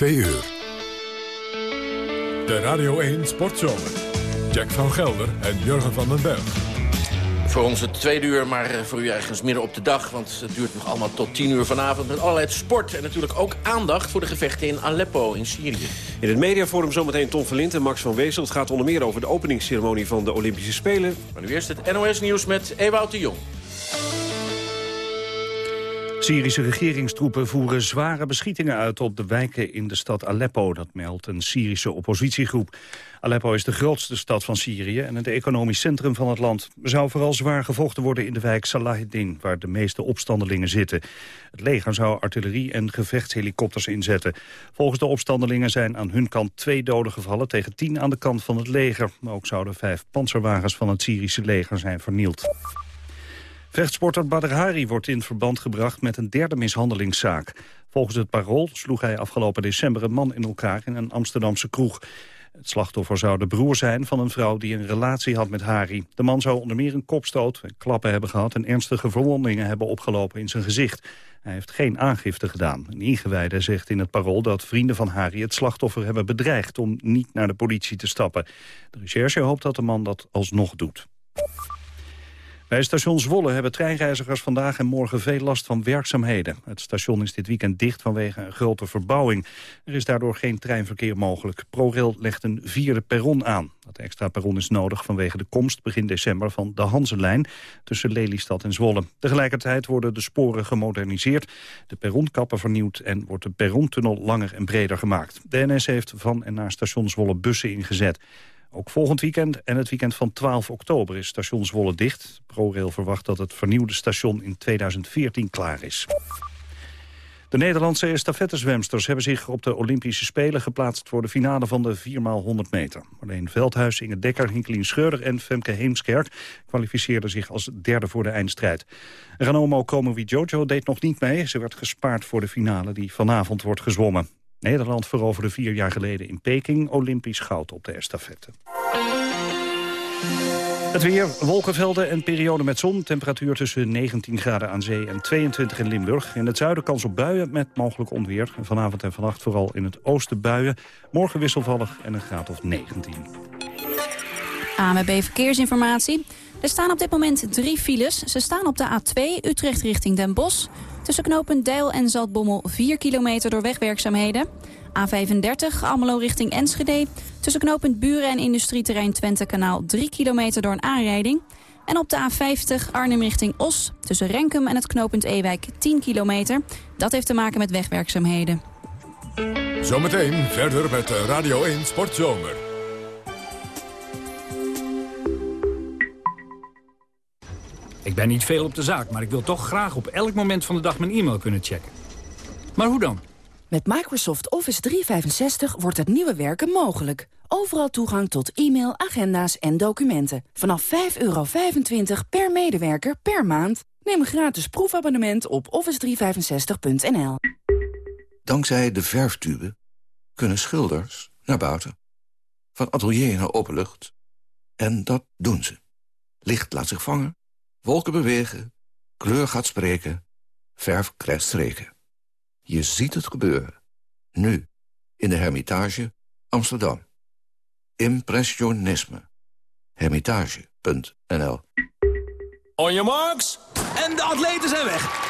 2 uur. De Radio 1 Sportzomer. Jack van Gelder en Jurgen van den Berg. Voor ons het tweede uur, maar eh, voor u ergens midden op de dag. Want het duurt nog allemaal tot tien uur vanavond met allerlei sport. En natuurlijk ook aandacht voor de gevechten in Aleppo in Syrië. In het mediaforum zometeen Tom Verlint en Max van Wezel. Het gaat onder meer over de openingsceremonie van de Olympische Spelen. Maar nu eerst het NOS Nieuws met Ewout de Jong. Syrische regeringstroepen voeren zware beschietingen uit op de wijken in de stad Aleppo. Dat meldt een Syrische oppositiegroep. Aleppo is de grootste stad van Syrië en het economisch centrum van het land. Er zou vooral zwaar gevochten worden in de wijk Salaheddin, waar de meeste opstandelingen zitten. Het leger zou artillerie en gevechtshelikopters inzetten. Volgens de opstandelingen zijn aan hun kant twee doden gevallen tegen tien aan de kant van het leger. Maar ook zouden vijf panzerwagens van het Syrische leger zijn vernield. Vechtsporter Badr Hari wordt in verband gebracht met een derde mishandelingszaak. Volgens het parool sloeg hij afgelopen december een man in elkaar in een Amsterdamse kroeg. Het slachtoffer zou de broer zijn van een vrouw die een relatie had met Hari. De man zou onder meer een kopstoot en klappen hebben gehad... en ernstige verwondingen hebben opgelopen in zijn gezicht. Hij heeft geen aangifte gedaan. Een ingewijde zegt in het parool dat vrienden van Hari het slachtoffer hebben bedreigd... om niet naar de politie te stappen. De recherche hoopt dat de man dat alsnog doet. Bij station Zwolle hebben treinreizigers vandaag en morgen veel last van werkzaamheden. Het station is dit weekend dicht vanwege een grote verbouwing. Er is daardoor geen treinverkeer mogelijk. ProRail legt een vierde perron aan. Dat extra perron is nodig vanwege de komst begin december van de Hanselijn tussen Lelystad en Zwolle. Tegelijkertijd worden de sporen gemoderniseerd, de perronkappen vernieuwd en wordt de perrontunnel langer en breder gemaakt. De NS heeft van en naar station Zwolle bussen ingezet. Ook volgend weekend en het weekend van 12 oktober is station Zwolle dicht. ProRail verwacht dat het vernieuwde station in 2014 klaar is. De Nederlandse estafettezwemsters hebben zich op de Olympische Spelen geplaatst voor de finale van de 4x100 meter. Alleen Veldhuis, Inge Dekker, Hinkelien Scheurder en Femke Heemskerk kwalificeerden zich als derde voor de eindstrijd. Ranomo Jojo deed nog niet mee. Ze werd gespaard voor de finale die vanavond wordt gezwommen. Nederland veroverde vier jaar geleden in Peking Olympisch goud op de estafette. Het weer, wolkenvelden en periode met zon. Temperatuur tussen 19 graden aan zee en 22 in Limburg. In het zuiden kans op buien met mogelijk onweer. Vanavond en vannacht vooral in het oosten buien. Morgen wisselvallig en een graad of 19. AMB Verkeersinformatie. Er staan op dit moment drie files. Ze staan op de A2 Utrecht richting Den Bosch. Tussen knooppunt Deil en Zaltbommel 4 kilometer door wegwerkzaamheden. A35 Almelo richting Enschede. Tussen knooppunt Buren en industrieterrein Twente-kanaal 3 kilometer door een aanrijding. En op de A50 Arnhem richting Os. Tussen Renkum en het knooppunt Ewijk 10 kilometer. Dat heeft te maken met wegwerkzaamheden. Zometeen verder met Radio 1 Sportzomer. Ik ben niet veel op de zaak, maar ik wil toch graag op elk moment van de dag mijn e-mail kunnen checken. Maar hoe dan? Met Microsoft Office 365 wordt het nieuwe werken mogelijk. Overal toegang tot e-mail, agenda's en documenten. Vanaf 5,25 per medewerker per maand. Neem een gratis proefabonnement op office365.nl. Dankzij de verftube kunnen schilders naar buiten. Van atelier naar openlucht. En dat doen ze. Licht laat zich vangen Wolken bewegen, kleur gaat spreken, verf krijgt streken. Je ziet het gebeuren. Nu, in de Hermitage, Amsterdam. Impressionisme. Hermitage.nl On your marks. En de atleten zijn weg.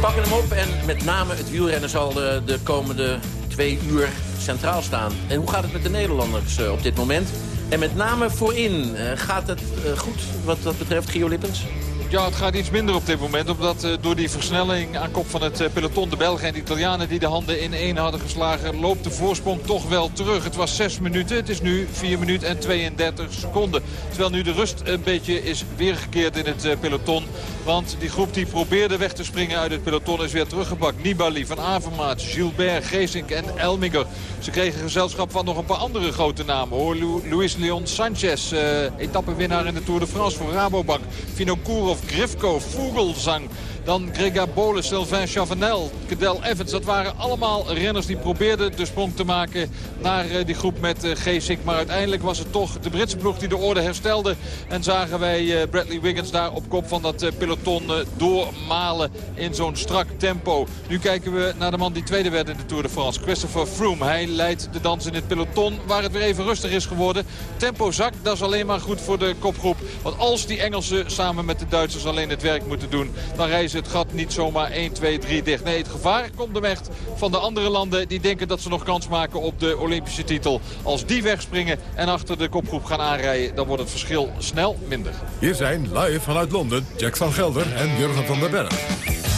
Pakken hem op en met name het wielrennen zal de, de komende twee uur centraal staan. En hoe gaat het met de Nederlanders uh, op dit moment? En met name voorin, uh, gaat het goed wat dat betreft Gio Lippens? Ja, het gaat iets minder op dit moment. Omdat uh, door die versnelling aan kop van het uh, peloton... de Belgen en de Italianen die de handen in één hadden geslagen... loopt de voorsprong toch wel terug. Het was 6 minuten. Het is nu 4 minuten en 32 seconden. Terwijl nu de rust een beetje is weergekeerd in het uh, peloton. Want die groep die probeerde weg te springen uit het peloton is weer teruggepakt. Nibali, Van Avermaat, Gilbert, Geesink en Elminger. Ze kregen gezelschap van nog een paar andere grote namen. Hoor. Luis Leon Sanchez, etappenwinnaar in de Tour de France voor Rabobank. Vinokourov, Grifko, Vogelsang. Dan Grega Bolen, Sylvain Chavanel, Cadel Evans. Dat waren allemaal renners die probeerden de sprong te maken naar eh, die groep met eh, Geesink. Maar uiteindelijk was het toch de Britse ploeg die de orde herstelde. En zagen wij eh, Bradley Wiggins daar op kop van dat peloton doormalen in zo'n strak tempo. Nu kijken we naar de man die tweede werd in de Tour de France. Christopher Froome. Hij leidt de dans in het peloton waar het weer even rustig is geworden. Tempo zakt, dat is alleen maar goed voor de kopgroep. Want als die Engelsen samen met de Duitsers alleen het werk moeten doen... dan reizen het gat niet zomaar 1, 2, 3 dicht. Nee, het gevaar komt hem echt van de andere landen die denken dat ze nog kans maken op de Olympische titel. Als die wegspringen en achter de kopgroep gaan aanrijden, dan wordt het verschil snel minder. Hier zijn live vanuit Londen Jack van Gelder en Jurgen van der Berg.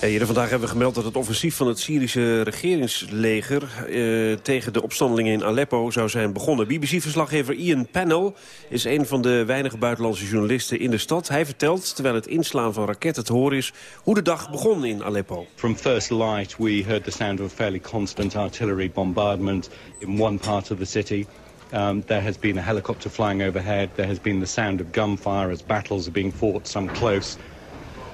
Eerder vandaag hebben we gemeld dat het offensief van het Syrische regeringsleger... Eh, tegen de opstandelingen in Aleppo zou zijn begonnen. BBC-verslaggever Ian Pannell is een van de weinige buitenlandse journalisten in de stad. Hij vertelt, terwijl het inslaan van raketten te horen is... hoe de dag begon in Aleppo. From first light we heard the sound of a fairly constant artillery bombardment in one part of the city. Um, there has been a helicopter flying overhead. There has been the sound of gunfire as battles are being fought, some close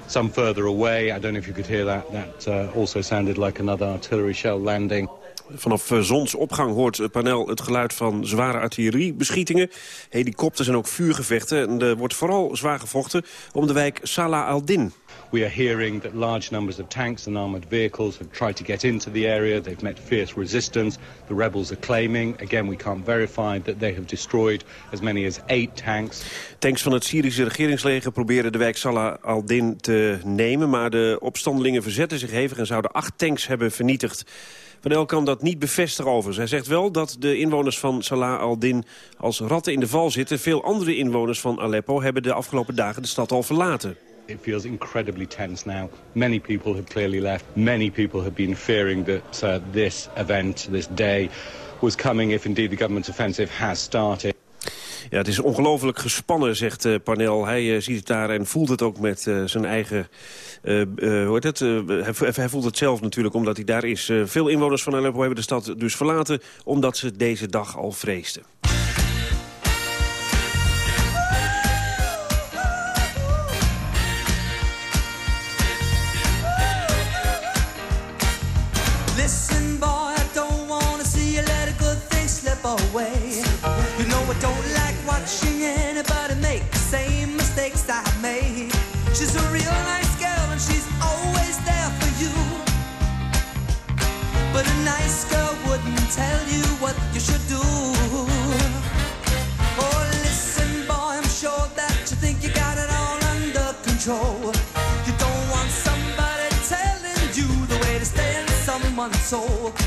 some further away. I don't know if you could hear that. That uh, also sounded like another artillery shell landing. Vanaf uh, zonsopgang hoort het panel het geluid van zware artilleriebeschietingen, helikopters en ook vuurgevechten. En er wordt vooral zwaar gevochten om de wijk Salah al-Din. We are hearing that large numbers of tanks and armoured vehicles have tried to get into the area. They've met fierce resistance. The rebels are claiming, again we can't verify, that they have destroyed as many as eight tanks. Tanks van het Syrische regeringsleger proberen de wijk Salah al-Din te nemen... maar de opstandelingen verzetten zich hevig en zouden acht tanks hebben vernietigd. Van El kan dat niet bevestigen over. Hij zegt wel dat de inwoners van Salah al-Din als ratten in de val zitten. Veel andere inwoners van Aleppo hebben de afgelopen dagen de stad al verlaten. It feels incredibly tense now. Many people have clearly left. Many people have been fearing that uh, this event, this day, was coming if indeed the government's offensive has started. Ja, het is ongelooflijk gespannen, zegt uh. Hij uh, ziet het daar en voelt het ook met uh, zijn eigen... heet het? Hij, hij, voelt het zelf natuurlijk, omdat hij daar is. veel inwoners van Aleppo hebben de stad dus verlaten... omdat ze deze dag al vreesden. Soul.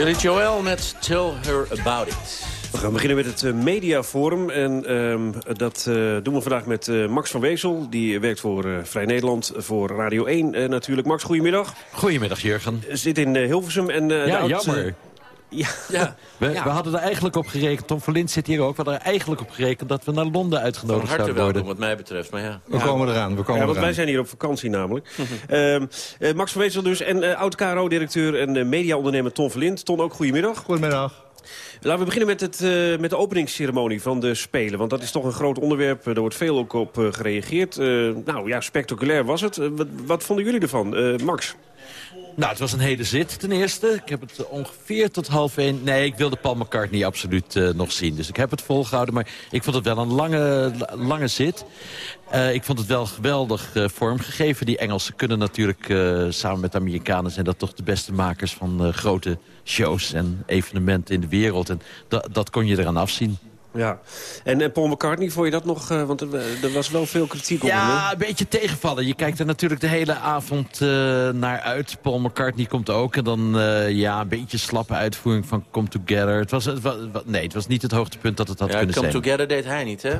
Billy Joel met Tell Her About It. We gaan beginnen met het eh, Mediaforum. En ehm, dat eh, doen we vandaag met eh, Max van Wezel. Die werkt voor eh, Vrij Nederland, voor Radio 1 eh, natuurlijk. Max, goedemiddag. Goedemiddag, Jurgen. Zit in Hilversum. En, eh, de Ja, oud- jammer. Ja. Ja. We, Ja. we hadden er eigenlijk op gerekend, Tom Verlind zit hier ook... we hadden er eigenlijk op gerekend dat we naar Londen Van uitgenodigd zouden worden. welkom wat mij betreft, maar ja. We komen eraan, we komen Ja, want eraan. wij zijn hier op vakantie namelijk. Ehm, eh, Max van Wezel dus en eh, oud-KRO-directeur en eh, mediaondernemer Ton Verlind. Ton, ook goedemiddag. Goedemiddag. Laten we beginnen met, het, eh, met de openingsceremonie van de Spelen. Want dat is toch een groot onderwerp. Er wordt veel ook op eh, gereageerd. Eh, nou ja, spectaculair was het. Wat, wat vonden jullie ervan? Eh, Max? Nou, het was een hele zit ten eerste. Ik heb het ongeveer tot half één... Nee, ik wilde Paul McCartney absoluut eh, nog zien. Dus ik heb het volgehouden. Maar ik vond het wel een lange, lange zit. Eh, ik vond het wel geweldig eh, vormgegeven. Die Engelsen kunnen natuurlijk eh, samen met de Amerikanen... zijn dat toch de beste makers van eh, grote shows en evenementen in de wereld. En da dat kon je eraan afzien. Ja. En, en Paul McCartney, vond je dat nog... eh, want er, er was wel veel kritiek op hem. hè? Ja, een beetje tegenvallen. Je kijkt er natuurlijk de hele avond eh, naar uit. Paul McCartney komt ook. En dan eh, ja, een beetje slappe uitvoering van Come Together. Het was, het wa- wa- nee, het was niet het hoogtepunt dat het had Ja, kunnen Come zijn. Together deed hij niet, hè?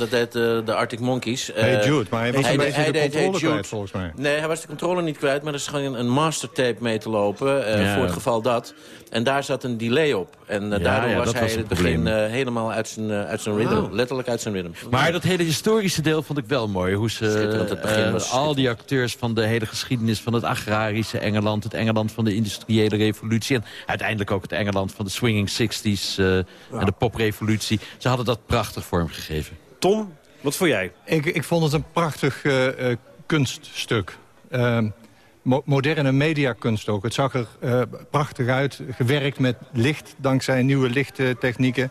Dat deed eh, de Arctic Monkeys. Hey Eh, Jude, maar hij was een de- beetje de controle Hey kwijt, volgens mij. Nee, hij was de controle niet kwijt, maar er scheen een mastertape mee te lopen. eh, Ja. Voor het geval dat. En daar zat een delay op. En Ja, daardoor was hij was in het begin helemaal uit zijn, uit zijn rhythm. Oh. Letterlijk uit zijn rhythm. Maar dat hele historische deel vond ik wel mooi. Hoe ze al die acteurs van de hele geschiedenis van het agrarische Engeland... het Engeland van de industriële revolutie... en uiteindelijk ook het Engeland van de swinging 60s eh, en de poprevolutie. Ze hadden dat prachtig vormgegeven. Tom, wat vond jij? Ik, ik vond het een prachtig eh, eh, kunststuk. Ehm, mo- moderne mediakunst ook. Het zag er eh, prachtig uit. Gewerkt met licht, dankzij nieuwe lichttechnieken.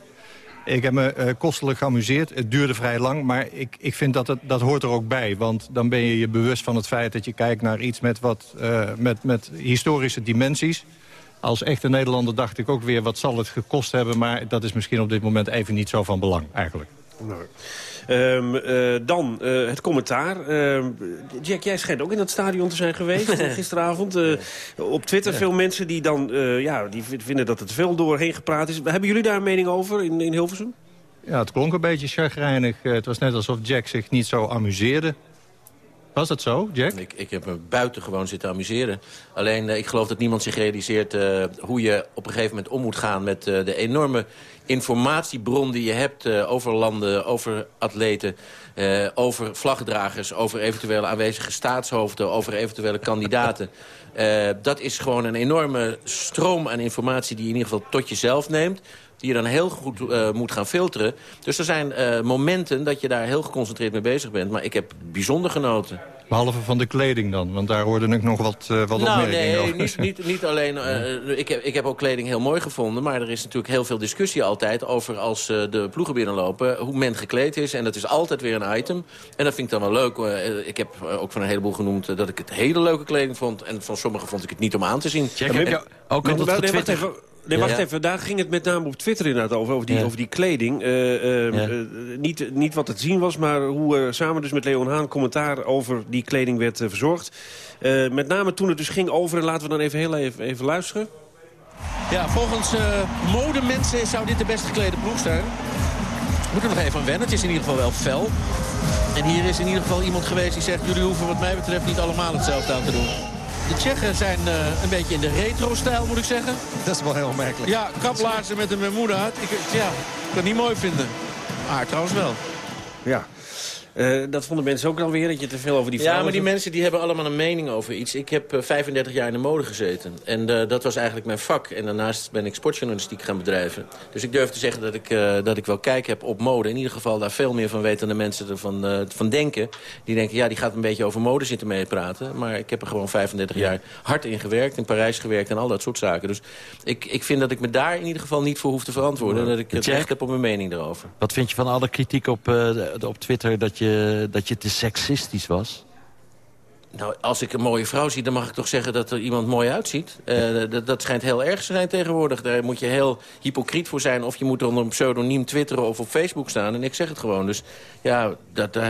Ik heb me kostelijk geamuseerd. Het duurde vrij lang, maar ik, ik vind dat het, dat hoort er ook bij. Want dan ben je je bewust van het feit dat je kijkt naar iets met, wat, met, met historische dimensies. Als echte Nederlander dacht ik ook weer, wat zal het gekost hebben... maar dat is misschien op dit moment even niet zo van belang, eigenlijk. Nou, ehm, eh, dan eh, het commentaar. Ehm, Jack, jij schijnt ook in dat stadion te zijn geweest eh, gisteravond. Eh, op Twitter veel mensen die dan eh, ja, die vinden dat te veel doorheen gepraat is. Hebben jullie daar een mening over in, in Hilversum? Ja, het klonk een beetje chagrijnig. Eh, Het was net alsof Jack zich niet zo amuseerde. Was dat zo, Jack? Ik, ik heb me buitengewoon zitten amuseren. Alleen, eh, ik geloof dat niemand zich realiseert eh, hoe je op een gegeven moment om moet gaan... met eh, de enorme informatiebron die je hebt over landen, over atleten... over vlaggedragers, over eventuele aanwezige staatshoofden... over eventuele kandidaten. Dat is gewoon een enorme stroom aan informatie die je in ieder geval tot jezelf neemt die je dan heel goed eh, moet gaan filteren. Dus er zijn eh, momenten dat je daar heel geconcentreerd mee bezig bent. Maar ik heb bijzonder genoten. Behalve van de kleding dan, want daar hoorde ik nog wat, eh, wat nou, opmerkingen nee, over. niet, niet, niet alleen... eh, ik, heb, ik heb ook kleding heel mooi gevonden... maar er is natuurlijk heel veel discussie altijd over als eh, de ploegen binnenlopen... hoe men gekleed is. En dat is altijd weer een item. En dat vind ik dan wel leuk. Ik heb ook van een heleboel genoemd dat ik het hele leuke kleding vond. En van sommigen vond ik het niet om aan te zien. En- heb je ook altijd getwitterd? Wacht even. Nee, wacht Ja. even. Daar ging het met name op Twitter inderdaad over. Over die, Ja. over die kleding. Eh, eh, Ja. eh, niet, niet wat het zien was, maar hoe er samen dus met Leon Haan... commentaar over die kleding werd eh, verzorgd. Eh, met name toen het dus ging over... en laten we dan even heel even, even luisteren. Ja, volgens eh modemensen zou dit de best geklede ploeg zijn. moet er nog even aan wennen. Het is in ieder geval wel fel. En hier is in ieder geval iemand geweest die zegt... jullie hoeven wat mij betreft niet allemaal hetzelfde aan te doen. De Tsjechen zijn uh, een beetje in de retro-stijl, moet ik zeggen. Dat is wel heel opmerkelijk. Ja, kaplaarzen met een Bermuda. Ik, ja, ik kan het niet mooi vinden. Maar trouwens wel. Ja. Uh, dat vonden mensen ook dan weer, dat je te veel over die vrouwen... Ja, maar die mensen die hebben allemaal een mening over iets. Ik heb uh, 35 jaar in de mode gezeten. En uh, dat was eigenlijk mijn vak. En daarnaast ben ik sportjournalistiek gaan bedrijven. Dus ik durf te zeggen dat ik, dat ik wel kijk heb op mode. In ieder geval daar veel meer van weten dan de mensen ervan van denken. Die denken, ja, die gaat een beetje over mode zitten meepraten. Maar ik heb er gewoon 35 jaar hard in gewerkt. In Parijs gewerkt en al dat soort zaken. Dus ik, ik vind dat ik me daar in ieder geval niet voor hoef te verantwoorden. En dat ik het recht heb op mijn mening erover. Wat vind je van alle kritiek op, op Twitter dat dat je te seksistisch was? Nou, als ik een mooie vrouw zie, dan mag ik toch zeggen dat er iemand mooi uitziet. Uh, dat, dat schijnt heel erg te zijn tegenwoordig. Daar moet je heel hypocriet voor zijn. Of je moet onder een pseudoniem twitteren of op Facebook staan. En ik zeg het gewoon. Dus ja, dat, dat,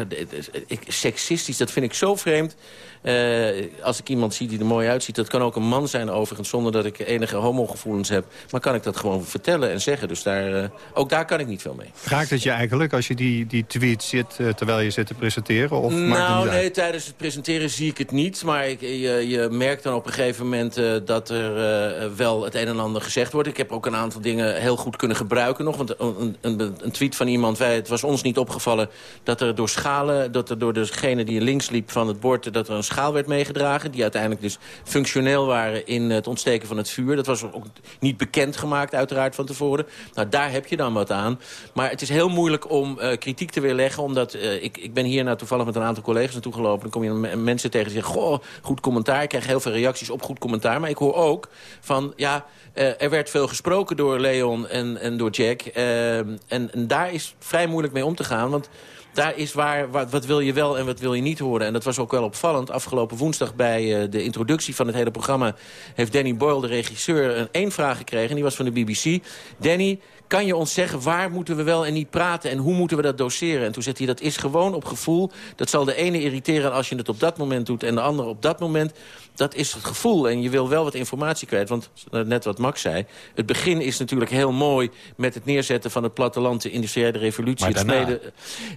ik, seksistisch, dat vind ik zo vreemd. Uh, als ik iemand zie die er mooi uitziet... dat kan ook een man zijn overigens, zonder dat ik enige homogevoelens heb. Maar kan ik dat gewoon vertellen en zeggen. Dus daar, uh, ook daar kan ik niet veel mee. Raakt het je eigenlijk als je die, die tweet zit... Terwijl je zit te presenteren? Of nou, nee, uit? tijdens het presenteren zie ik het niet. Maar ik, je, je merkt dan op een gegeven moment dat er wel het een en ander gezegd wordt. Ik heb ook een aantal dingen heel goed kunnen gebruiken nog. Want een, een, een tweet van iemand, wij, het was ons niet opgevallen... dat er door schalen, dat er door degene die links liep van het bord... dat er een schaal werd meegedragen... die uiteindelijk dus functioneel waren in het ontsteken van het vuur. Dat was ook niet bekendgemaakt uiteraard van tevoren. Nou, daar heb je dan wat aan. Maar het is heel moeilijk om kritiek te weerleggen... omdat ik, ik ben hier nou toevallig met een aantal collega's naartoe gelopen... dan kom je mensen tegen zeggen... goh, goed commentaar. Ik krijg heel veel reacties op goed commentaar. Maar ik hoor ook van, ja... Uh, er werd veel gesproken door Leon en, en door Jack. en, en daar is vrij moeilijk mee om te gaan. Want daar is waar, wat, wat, wil je wel en wat wil je niet horen. En dat was ook wel opvallend. Afgelopen woensdag bij uh, de introductie van het hele programma... heeft Danny Boyle, de regisseur, een één vraag gekregen. En die was van de BBC. Danny, kan je ons zeggen waar moeten we wel en niet praten... en hoe moeten we dat doseren? En toen zegt hij, dat is gewoon op gevoel. Dat zal de ene irriteren als je het op dat moment doet... en de andere op dat moment dat is het gevoel. En je wil wel wat informatie kwijt. Want net wat Max zei. Het begin is natuurlijk heel mooi met het neerzetten van het platteland. De industriële revolutie. Maar daarna... het smeden.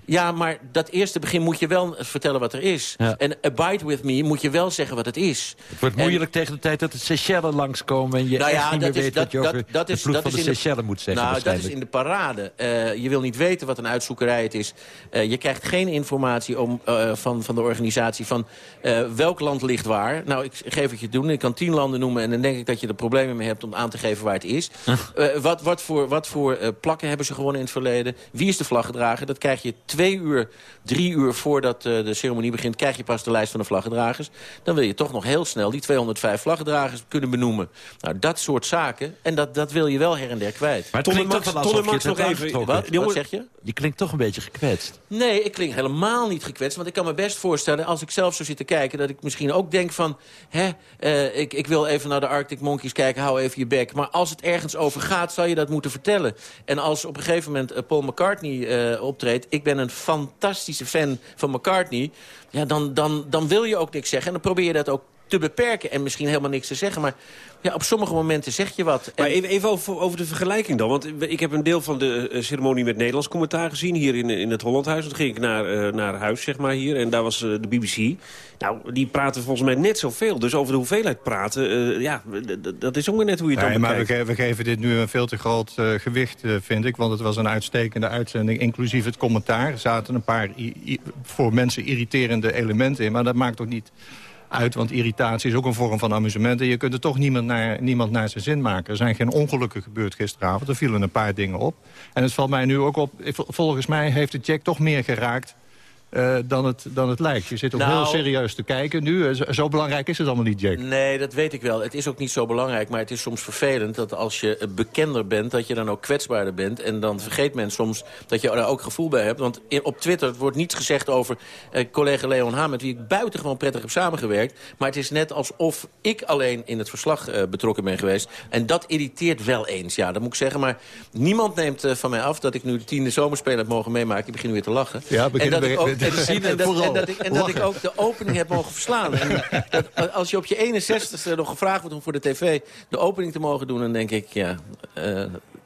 Ja, maar dat eerste begin moet je wel vertellen wat er is. Ja. En Abide With Me moet je wel zeggen wat het is. Het wordt moeilijk en... tegen de tijd dat de Seychelles langskomen. En je nou ja, echt niet dat meer is, weet dat, dat, je over dat, de is, ploeg dat van de Seychelles moet zeggen. Nou, dat is in de parade. Uh, je wil niet weten wat een uitzoekerij het is. Uh, je krijgt geen informatie om, uh, van, van de organisatie van welk land ligt waar. Nou, ik geef het je doen. Ik kan tien landen noemen en dan denk ik dat je er problemen mee hebt om aan te geven waar het is. Wat, wat voor, wat voor plakken hebben ze gewonnen in het verleden? Wie is de vlaggedrager? Dat krijg je twee uur, drie uur voordat de ceremonie begint... krijg je pas de lijst van de vlaggedragers. Dan wil je toch nog heel snel die 205 vlaggedragers kunnen benoemen. Nou, dat soort zaken. En dat, dat wil je wel her en der kwijt. Maar het nog even... Wat? Wat zeg je? Je klinkt toch een beetje gekwetst. Nee, ik klink helemaal niet gekwetst. Want ik kan me best voorstellen, als ik zelf zo zit te kijken... dat ik misschien ook denk van... Hè, uh, ik, ik wil even naar de Arctic Monkeys kijken, hou even je bek. Maar als het ergens over gaat, zal je dat moeten vertellen. En als op een gegeven moment uh, Paul McCartney uh, optreedt... ik ben een fantastische fan van McCartney... Ja, dan, dan, dan wil je ook niks zeggen. En dan probeer je dat ook te beperken en misschien helemaal niks te zeggen. Maar ja, op sommige momenten zeg je wat. Maar even, even over, over, de vergelijking dan. Want ik heb een deel van de uh, ceremonie met Nederlands commentaar gezien... hier in, in het Hollandhuis. Toen ging ik naar, uh, naar huis, zeg maar, hier. En daar was uh, de BBC. Nou, die praten volgens mij net zoveel. Dus over de hoeveelheid praten, ja, dat is ook maar net hoe je het nee, dan maar we, ge we, geven dit nu een veel te groot gewicht, vind ik. Want het was een uitstekende uitzending, inclusief het commentaar. Er zaten een paar voor mensen irriterende elementen in. Maar dat maakt ook niet uit, want irritatie is ook een vorm van amusement. En je kunt er toch niemand naar, niemand naar zijn zin maken. Er zijn geen ongelukken gebeurd gisteravond. Er vielen een paar dingen op. En het valt mij nu ook op, volgens mij heeft het Jack toch meer geraakt... Uh, dan, het, dan het lijkt. Je zit ook nou, heel serieus te kijken nu. Zo, zo, belangrijk is het allemaal niet, Jack. Nee, dat weet ik wel. Het is ook niet zo belangrijk. Maar het is soms vervelend dat als je bekender bent... dat je dan ook kwetsbaarder bent. En dan vergeet men soms dat je daar ook gevoel bij hebt. Want in, op Twitter wordt niets gezegd over uh, collega Leon Haan... met wie ik buitengewoon prettig heb samengewerkt. Maar het is net alsof ik alleen in het verslag uh, betrokken ben geweest. En dat irriteert wel eens, ja, dat moet ik zeggen. Maar niemand neemt van mij af dat ik nu de tiende zomerspelen heb mogen meemaken. Ik begin weer te lachen. Ja, en dat ik ook, en, en, en, dat, en, dat ik, en dat ik ook de opening heb mogen verslaan. En dat, als je op je 61ste nog gevraagd wordt om voor de tv de opening te mogen doen... dan denk ik, ja, uh,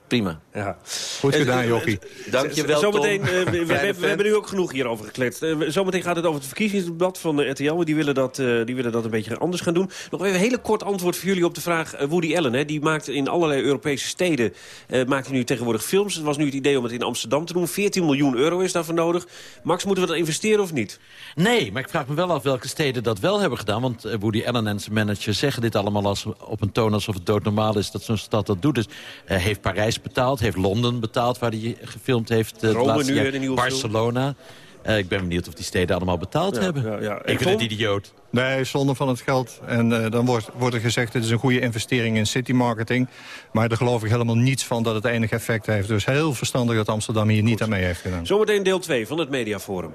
Prima. Ja. Goed gedaan, eh, Jochie. Dank je wel, Zometeen, eh, we, we- hebben nu ook genoeg hierover gekletst. Eh, we- zometeen gaat het over het verkiezingsdebat van de RTL. Die willen, dat, eh, die willen dat een beetje anders gaan doen. Nog even een hele kort antwoord voor jullie op de vraag. eh, Woody Allen, hè, die maakt in allerlei Europese steden... eh, maakt hij nu tegenwoordig films. Het was nu het idee om het in Amsterdam te doen. 14 miljoen euro is daarvoor nodig. Max, moeten we dat investeren of niet? Nee, maar ik vraag me wel af welke steden dat wel hebben gedaan. Want eh, Woody Allen en zijn manager zeggen dit allemaal als, op een toon alsof het doodnormaal is dat zo'n stad dat doet. Dus eh, heeft Parijs betaald, heeft Londen betaald waar hij gefilmd heeft. Rome nu jaar. nieuwe film. Barcelona. Eh, ik ben benieuwd of die steden allemaal betaald Ja, hebben. ja, ja. En Ik vind het idioot. Nee, zonde van het geld. En eh, dan wordt, wordt er gezegd, het is een goede investering in city marketing. Maar daar geloof ik helemaal niets van dat het enig effect heeft. Dus heel verstandig dat Amsterdam hier niet aan mee heeft gedaan. Zometeen deel 2 van het Mediaforum.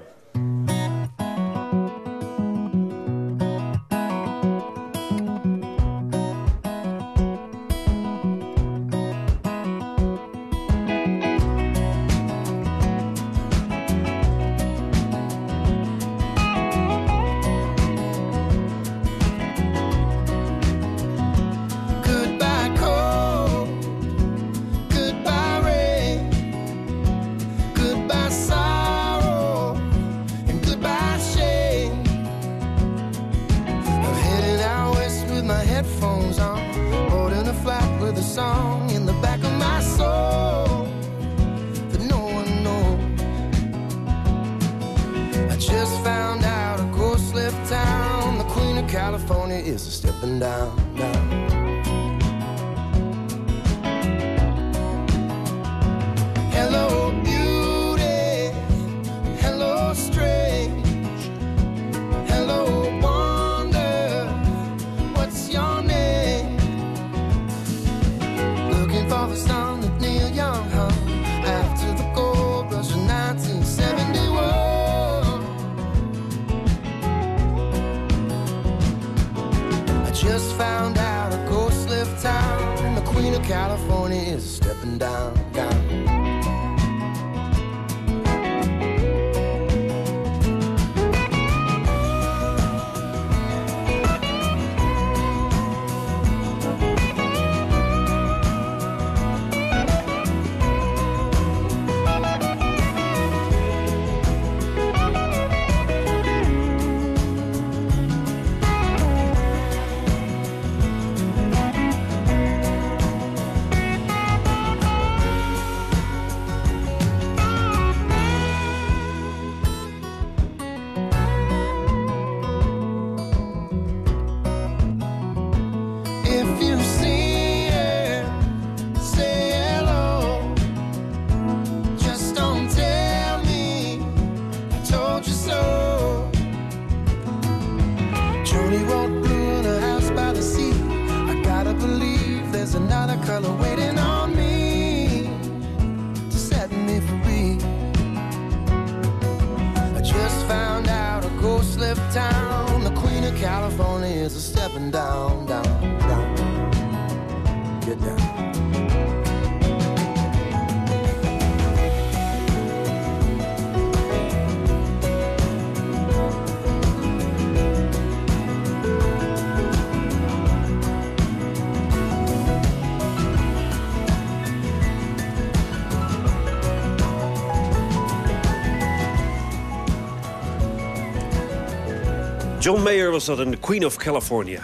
John Mayer was dat, een de Queen of California.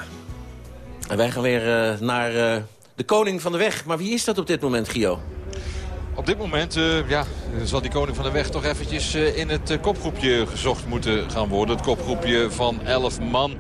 En wij gaan weer eh, naar eh, de koning van de weg. Maar wie is dat op dit moment, Gio? Op dit moment eh, ja, zal die koning van de weg toch eventjes eh, in het kopgroepje gezocht moeten gaan worden. Het kopgroepje van 11 man.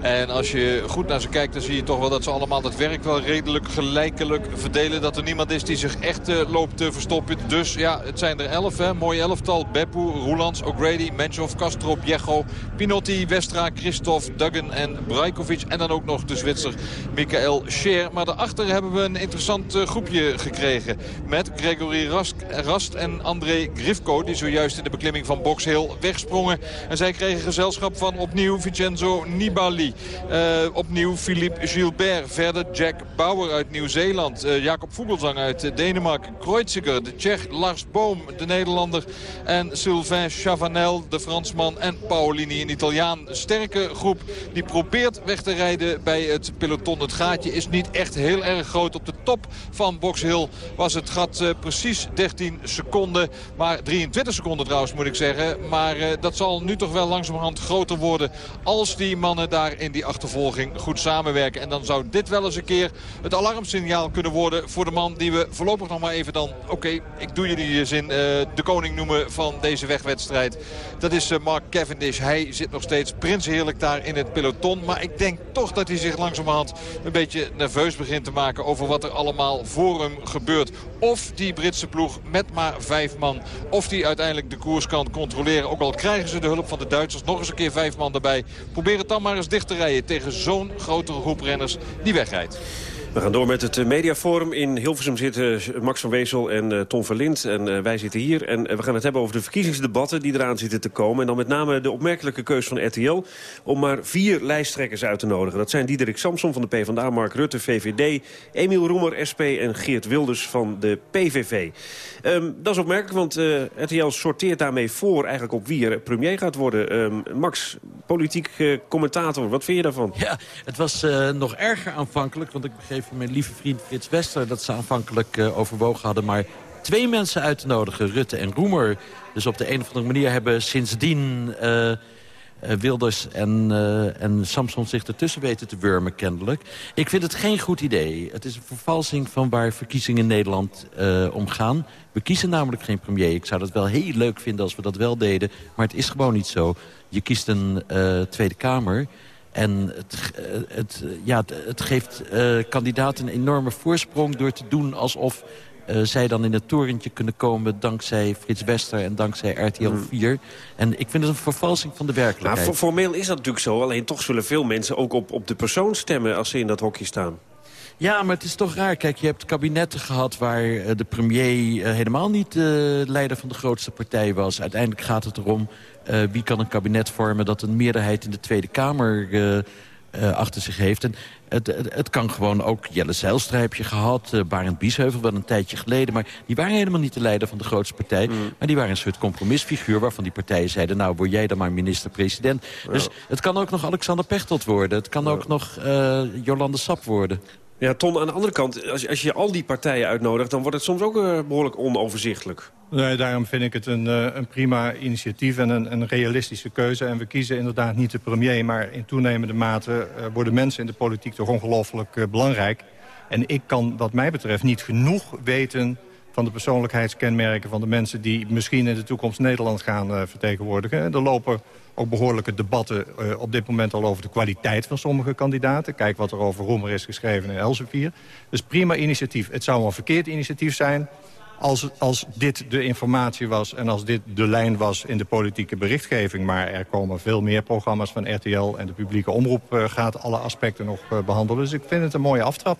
En als je goed naar ze kijkt, dan zie je toch wel dat ze allemaal het werk wel redelijk gelijkelijk verdelen. Dat er niemand is die zich echt eh, loopt te verstoppen. Dus ja, het zijn er 11. Hè. Mooi elftal. Beppu, Roelands, O'Grady, Menchov, Castro, Biecho, Pinotti, Westra, Christophe, Duggan en Brajkovic. En dan ook nog de Zwitser Michael Scheer. Maar daarachter hebben we een interessant eh, groepje gekregen. Met Gregory Rask, Rast en André Grifko. Die zojuist in de beklimming van Box Hill wegsprongen. En zij kregen gezelschap van opnieuw Vincenzo Nibali. Eh, opnieuw Philippe Gilbert. Verder Jack Bauer uit Nieuw-Zeeland. Uh, Jacob Vogelsang uit Denemarken. Kreuziger, de Tsjech. Lars Boom, de Nederlander. En Sylvain Chavanel, de Fransman. En Paolini, een Italiaan. Sterke groep die probeert weg te rijden bij het peloton. Het gaatje is niet echt heel erg groot. Op de top van Box Hill was het gat uh, precies 13 seconden. Maar 23 seconden trouwens moet ik zeggen. Maar uh, dat zal nu toch wel langzamerhand groter worden. Als die mannen daar in die achtervolging goed samenwerken. En dan zou dit wel eens een keer het alarmsignaal kunnen worden voor de man die we voorlopig nog maar even dan... Oké, ik doe je die zin uh, de koning noemen van deze wegwedstrijd. Dat is Mark Cavendish. Hij zit nog steeds prinsheerlijk daar in het peloton. Maar ik denk toch dat hij zich langzamerhand een beetje nerveus begint te maken over wat er allemaal voor hem gebeurt. Of die Britse ploeg met maar vijf man, of die uiteindelijk de koers kan controleren. Ook al krijgen ze de hulp van de Duitsers, nog eens een keer vijf man erbij. Probeer het dan maar eens dicht te rijden tegen zo'n grotere groep renners die wegrijdt. We gaan door met het mediaforum. In Hilversum zitten Max van Wezel en uh, Tom Verlind. En uh, wij zitten hier. En we gaan het hebben over de verkiezingsdebatten die eraan zitten te komen. En dan met name de opmerkelijke keus van RTL... om maar vier lijsttrekkers uit te nodigen. Dat zijn Diederik Samson van de PvdA, Mark Rutte, VVD... Emiel Roemer, SP en Geert Wilders van de PVV. Um, dat is opmerkelijk, want RTL sorteert daarmee voor... eigenlijk op wie er premier gaat worden. Um, Max, politiek commentator, wat vind je daarvan? Ja, het was nog erger aanvankelijk, want ik begreep van mijn lieve vriend Frits Wester... dat ze aanvankelijk uh, overwogen hadden maar twee mensen uit te nodigen, Rutte en Roemer. Dus op de een of andere manier hebben sindsdien uh, uh, Wilders en, uh, en Samson zich ertussen weten te wurmen, kennelijk. Ik vind het geen goed idee. Het is een vervalsing van waar verkiezingen in Nederland om gaan. We kiezen namelijk geen premier. Ik zou dat wel heel leuk vinden als we dat wel deden. Maar het is gewoon niet zo. Je kiest een Tweede Kamer... En het, het, ja, het geeft uh, kandidaten een enorme voorsprong door te doen alsof uh, zij dan in het torentje kunnen komen dankzij Frits Wester en dankzij RTL 4. En ik vind het een vervalsing van de werkelijkheid. Nou, formeel is dat natuurlijk zo. Alleen toch zullen veel mensen ook op, op de persoon stemmen als ze in dat hokje staan. Ja, maar het is toch raar. Kijk, je hebt kabinetten gehad waar uh, de premier uh, helemaal niet de leider van de grootste partij was. Uiteindelijk gaat het erom wie kan een kabinet vormen dat een meerderheid in de Tweede Kamer achter zich heeft. En het, het, het, kan gewoon ook Jelle Zijlstra heb je gehad. Barend Biesheuvel wel een tijdje geleden. Maar die waren helemaal niet de leider van de grootste partij. Mm. Maar die waren een soort compromisfiguur waarvan die partijen zeiden... nou, word jij dan maar minister-president. Ja. Dus het kan ook nog Alexander Pechtold worden. Het kan ja. ook nog Jolande Sap worden. Ja, Ton, aan de andere kant, als, als je al die partijen uitnodigt... dan wordt het soms ook uh, behoorlijk onoverzichtelijk. Nee, daarom vind ik het een, uh, een prima initiatief en een, een, realistische keuze. En we kiezen inderdaad niet de premier, maar in toenemende mate... Uh, worden mensen in de politiek toch ongelooflijk belangrijk. En ik kan wat mij betreft niet genoeg weten van de persoonlijkheidskenmerken van de mensen... die misschien in de toekomst Nederland gaan vertegenwoordigen. Er lopen ook behoorlijke debatten uh, op dit moment al over de kwaliteit van sommige kandidaten. Kijk wat er over Roemer is geschreven in Elsevier. Dus prima initiatief. Het zou een verkeerd initiatief zijn als, als dit de informatie was en als dit de lijn was in de politieke berichtgeving. Maar er komen veel meer programma's van RTL en de publieke omroep uh, gaat alle aspecten nog uh, behandelen. Dus ik vind het een mooie aftrap.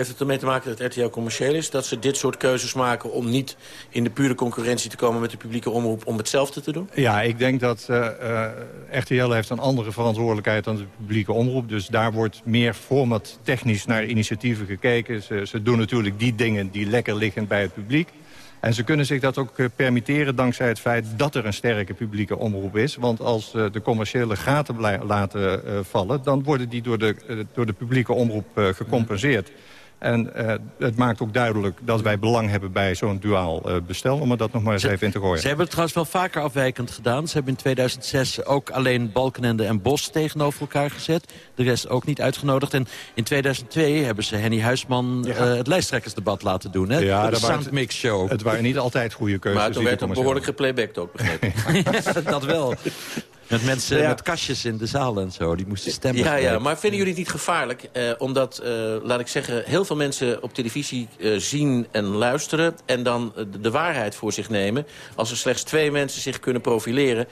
Heeft het ermee te maken dat RTL commercieel is? Dat ze dit soort keuzes maken om niet in de pure concurrentie te komen met de publieke omroep om hetzelfde te doen? Ja, ik denk dat uh, uh, RTL heeft een andere verantwoordelijkheid dan de publieke omroep. Dus daar wordt meer format technisch naar initiatieven gekeken. Ze, doen natuurlijk die dingen die lekker liggen bij het publiek. En ze kunnen zich dat ook uh, permitteren dankzij het feit dat er een sterke publieke omroep is. Want als de commerciële gaten laten vallen... dan worden die door de, door de publieke omroep gecompenseerd. En uh, het maakt ook duidelijk dat wij belang hebben bij zo'n duaal uh, bestel... om er dat nog maar eens ze, even in te gooien. Ze hebben het trouwens wel vaker afwijkend gedaan. Ze hebben in 2006 ook alleen Balkenende en Bos tegenover elkaar gezet. De rest ook niet uitgenodigd. En in 2002 hebben ze Henny Huisman ja. uh, het lijsttrekkersdebat laten doen. Hè? Ja, de Soundmix Show. Het waren niet altijd goede keuzes. Maar toen werd het behoorlijk geplaybacked ook, begrepen. ja, dat wel. Met mensen ja. met kastjes in de zaal en zo. Die moesten stemmen. Ja, ja, maar vinden jullie het niet gevaarlijk? Eh, omdat, eh, laat ik zeggen, heel veel mensen op televisie eh, zien en luisteren... en dan de, de, waarheid voor zich nemen. Als er slechts twee mensen zich kunnen profileren...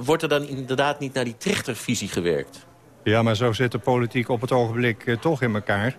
wordt er dan inderdaad niet naar die trichtervisie gewerkt? Ja, maar zo zit de politiek op het ogenblik toch in elkaar.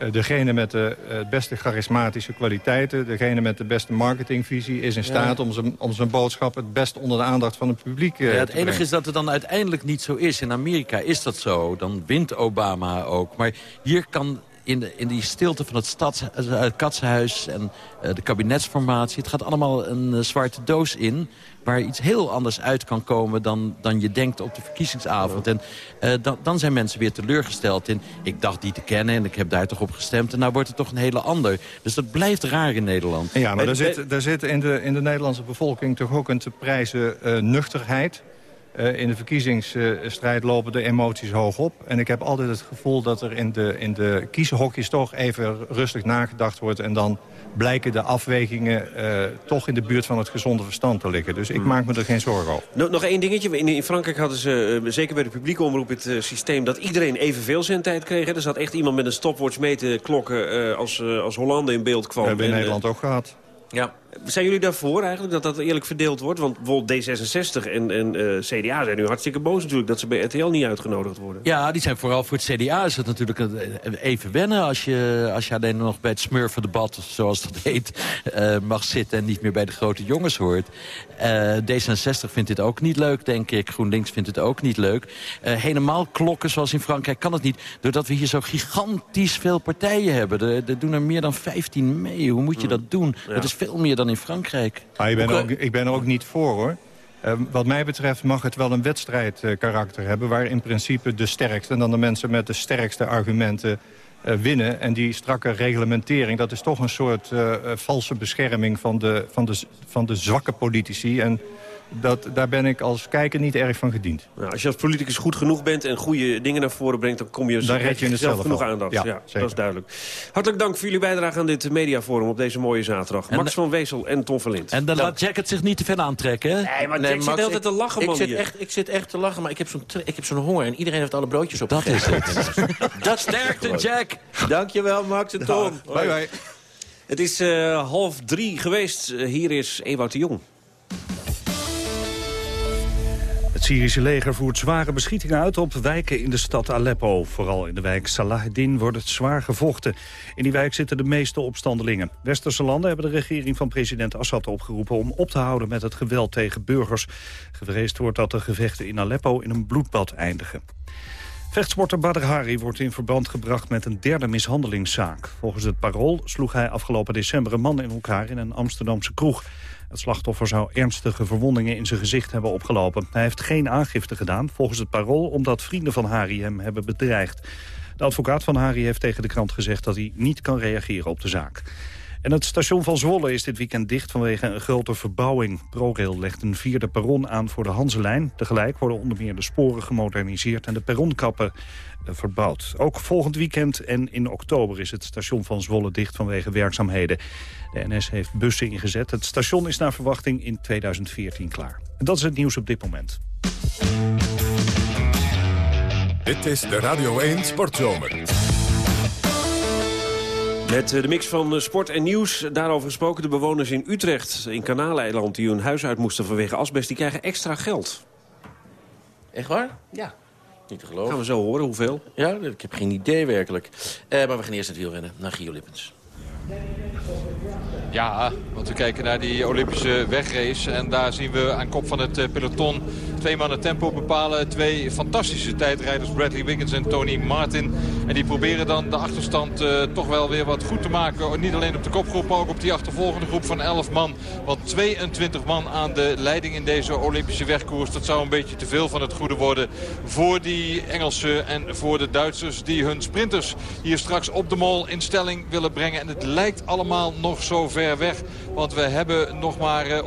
Eh, degene met de uh, beste charismatische kwaliteiten... degene met de beste marketingvisie... is in staat Ja. om, zijn, om zijn boodschap het best onder de aandacht van het publiek eh, Ja, het enige brengen. is dat het dan uiteindelijk niet zo is. In Amerika is dat zo. Dan wint Obama ook. Maar hier kan in, de, in die stilte van het, stads, eh, het katsenhuis en eh, de kabinetsformatie... het gaat allemaal een eh, zwarte doos in... waar iets heel anders uit kan komen dan, dan je denkt op de verkiezingsavond. En eh, dan, dan zijn mensen weer teleurgesteld in... ik dacht die te kennen en ik heb daar toch op gestemd... en nou wordt het toch een hele ander. Dus dat blijft raar in Nederland. Ja, maar daar zit, daar zit in, de, in de Nederlandse bevolking toch ook een te prijzen eh, nuchterheid. Eh, in de verkiezingsstrijd lopen de emoties hoog op. En ik heb altijd het gevoel dat er in de, in de kieshokjes toch even rustig nagedacht wordt... en dan blijken de afwegingen eh, toch in de buurt van het gezonde verstand te liggen. Dus ik maak me er geen zorgen over. Nog, nog één dingetje. In, in Frankrijk hadden ze, eh, zeker bij de publieke omroep, het systeem... dat iedereen evenveel zendtijd kreeg. hè. Er zat echt iemand met een stopwatch mee te klokken eh, als, eh, als Hollande in beeld kwam. We hebben in En, eh, Nederland ook gehad. Ja. Zijn jullie daarvoor eigenlijk, dat dat eerlijk verdeeld wordt? Want bijvoorbeeld D66 en, en eh, CDA zijn nu hartstikke boos natuurlijk... dat ze bij RTL niet uitgenodigd worden. Ja, die zijn vooral voor het CDA is het natuurlijk een- even wennen... als je, als je alleen nog bij het smurfendebat, zoals dat heet... eh, mag zitten en niet meer bij de grote jongens hoort. Eh, D66 vindt dit ook niet leuk, denk ik. GroenLinks vindt het ook niet leuk. Eh, helemaal klokken, zoals in Frankrijk, kan het niet... doordat we hier zo gigantisch veel partijen hebben. Er, er doen er meer dan 15 mee. Hoe moet je dat doen? Dat is veel meer dan in Frankrijk. Maar ik ben, er ook, ik ben er ook niet voor, hoor. Eh, wat mij betreft mag het wel een wedstrijdkarakter hebben... waar in principe de sterkste en dan de mensen met de sterkste argumenten eh, winnen. En die strakke reglementering, dat is toch een soort eh, eh, valse bescherming... Van de, van, de, van de zwakke politici. En dat, daar ben ik als kijker niet erg van gediend. Nou, als je als politicus goed genoeg bent en goede dingen naar voren brengt... dan kom je, Dan red je zelf zelf genoeg aandacht. Ja, dat is duidelijk. Hartelijk dank voor jullie bijdrage aan dit mediaforum op deze mooie zaterdag. En Max de- van Wezel en Tom Verlind. En dan laat Jack het zich niet te ver aantrekken. hè? Nee, maar Jack zit de hele tijd te lachen, ik, man, zit hier. echt, ik zit echt te lachen, maar ik heb zo'n ik zo'n honger. En iedereen heeft alle broodjes op. Dat is het. Dat Sterkte, Jack! Dankjewel, Max en Tom. Bye bye. Het is eh, half drie geweest. Eh, hier is Ewout de Jong. Het Syrische leger voert zware beschietingen uit op wijken in de stad Aleppo. Vooral in de wijk Salaheddin wordt het zwaar gevochten. In die wijk zitten de meeste opstandelingen. Westerse landen hebben de regering van president Assad opgeroepen... om op te houden met het geweld tegen burgers. Gevreesd wordt dat de gevechten in Aleppo in een bloedbad eindigen. Vechtsporter Badr Hari wordt in verband gebracht met een derde mishandelingszaak. Volgens het parool sloeg hij afgelopen december een man in elkaar in een Amsterdamse kroeg. Het slachtoffer zou ernstige verwondingen in zijn gezicht hebben opgelopen. Hij heeft geen aangifte gedaan, volgens het parool, omdat vrienden van Hari hem hebben bedreigd. De advocaat van Hari heeft tegen de krant gezegd dat hij niet kan reageren op de zaak. En het station van Zwolle is dit weekend dicht vanwege een grote verbouwing. ProRail legt een vierde perron aan voor de Hanselijn. Tegelijk worden onder meer de sporen gemoderniseerd en de perronkappen eh, verbouwd. Ook volgend weekend en in oktober is het station van Zwolle dicht vanwege werkzaamheden. De NS heeft bussen ingezet. Het station is naar verwachting in 2014 klaar. En dat is het nieuws op dit moment. Dit is de Radio 1 Sportzomer. Met de mix van eh, sport en nieuws. Daarover gesproken de bewoners in Utrecht, in Kanaaleiland... die hun huis uit moesten vanwege asbest, die krijgen extra geld. Echt waar? Ja. Niet te geloven. Gaan we zo horen, hoeveel? Ja, ik heb geen idee werkelijk. Eh, maar we gaan eerst het wielrennen naar Gio Lippens. Ja, want we kijken naar die Olympische wegrace. En daar zien we aan kop van het eh, peloton twee mannen tempo bepalen. Twee fantastische tijdrijders, Bradley Wiggins en Tony Martin. En die proberen dan de achterstand eh, toch wel weer wat goed te maken. Niet alleen op de kopgroep, maar ook op die achtervolgende groep van 11 man. Want 22 man aan de leiding in deze Olympische wegkoers. Dat zou een beetje te veel van het goede worden voor die Engelsen en voor de Duitsers. Die hun sprinters hier straks op de mol in stelling willen brengen. En het lijkt allemaal nog zo ver weg. Want we hebben nog maar eh,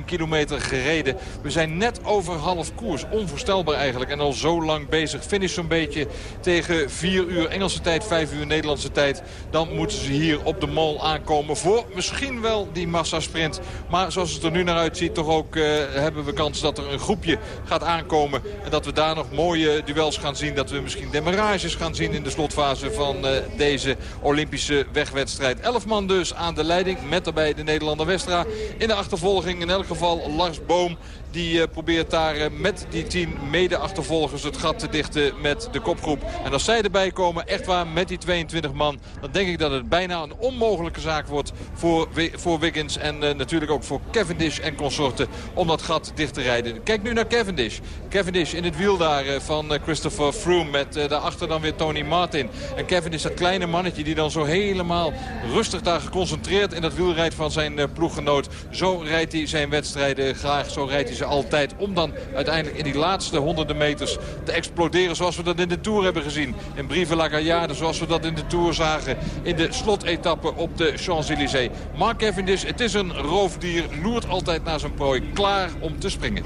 137,1 kilometer gereden. We zijn net over half koers. Onvoorstelbaar eigenlijk. En al zo lang bezig. Finish zo'n beetje tegen 4 uur Engelse tijd, 5 uur Nederlandse tijd. Dan moeten ze hier op de mol aankomen voor misschien wel die massasprint. Maar zoals het er nu naar uitziet, toch ook eh, hebben we kans dat er een groepje gaat aankomen. En dat we daar nog mooie duels gaan zien. Dat we misschien demarages gaan zien in de slotfase van eh, deze Olympische wegwedstrijd. 11 man dus aan de leiding met daarbij de Nederlander Westra. In de achtervolging in elk geval Lars Boom Die probeert daar met die tien mede-achtervolgers het gat te dichten met de kopgroep. En als zij erbij komen, echt waar, met die 22 man... dan denk ik dat het bijna een onmogelijke zaak wordt voor, voor Wiggins. En natuurlijk ook voor Cavendish en consorten om dat gat dicht te rijden. Kijk nu naar Cavendish. Cavendish in het wiel daar van Christopher Froome met daarachter dan weer Tony Martin. En Cavendish, dat kleine mannetje die dan zo helemaal rustig daar geconcentreerd in dat wiel rijdt van zijn ploeggenoot. Zo rijdt hij zijn wedstrijden graag, zo rijdt hij altijd. Om dan uiteindelijk in die laatste honderden meters te exploderen zoals we dat in de Tour hebben gezien. In Brive-la-Gaillarde zoals we dat in de Tour zagen. In de slotetappe op de Champs-Élysées. Mark Cavendish, het is een roofdier, loert altijd naar zijn prooi. Klaar om te springen.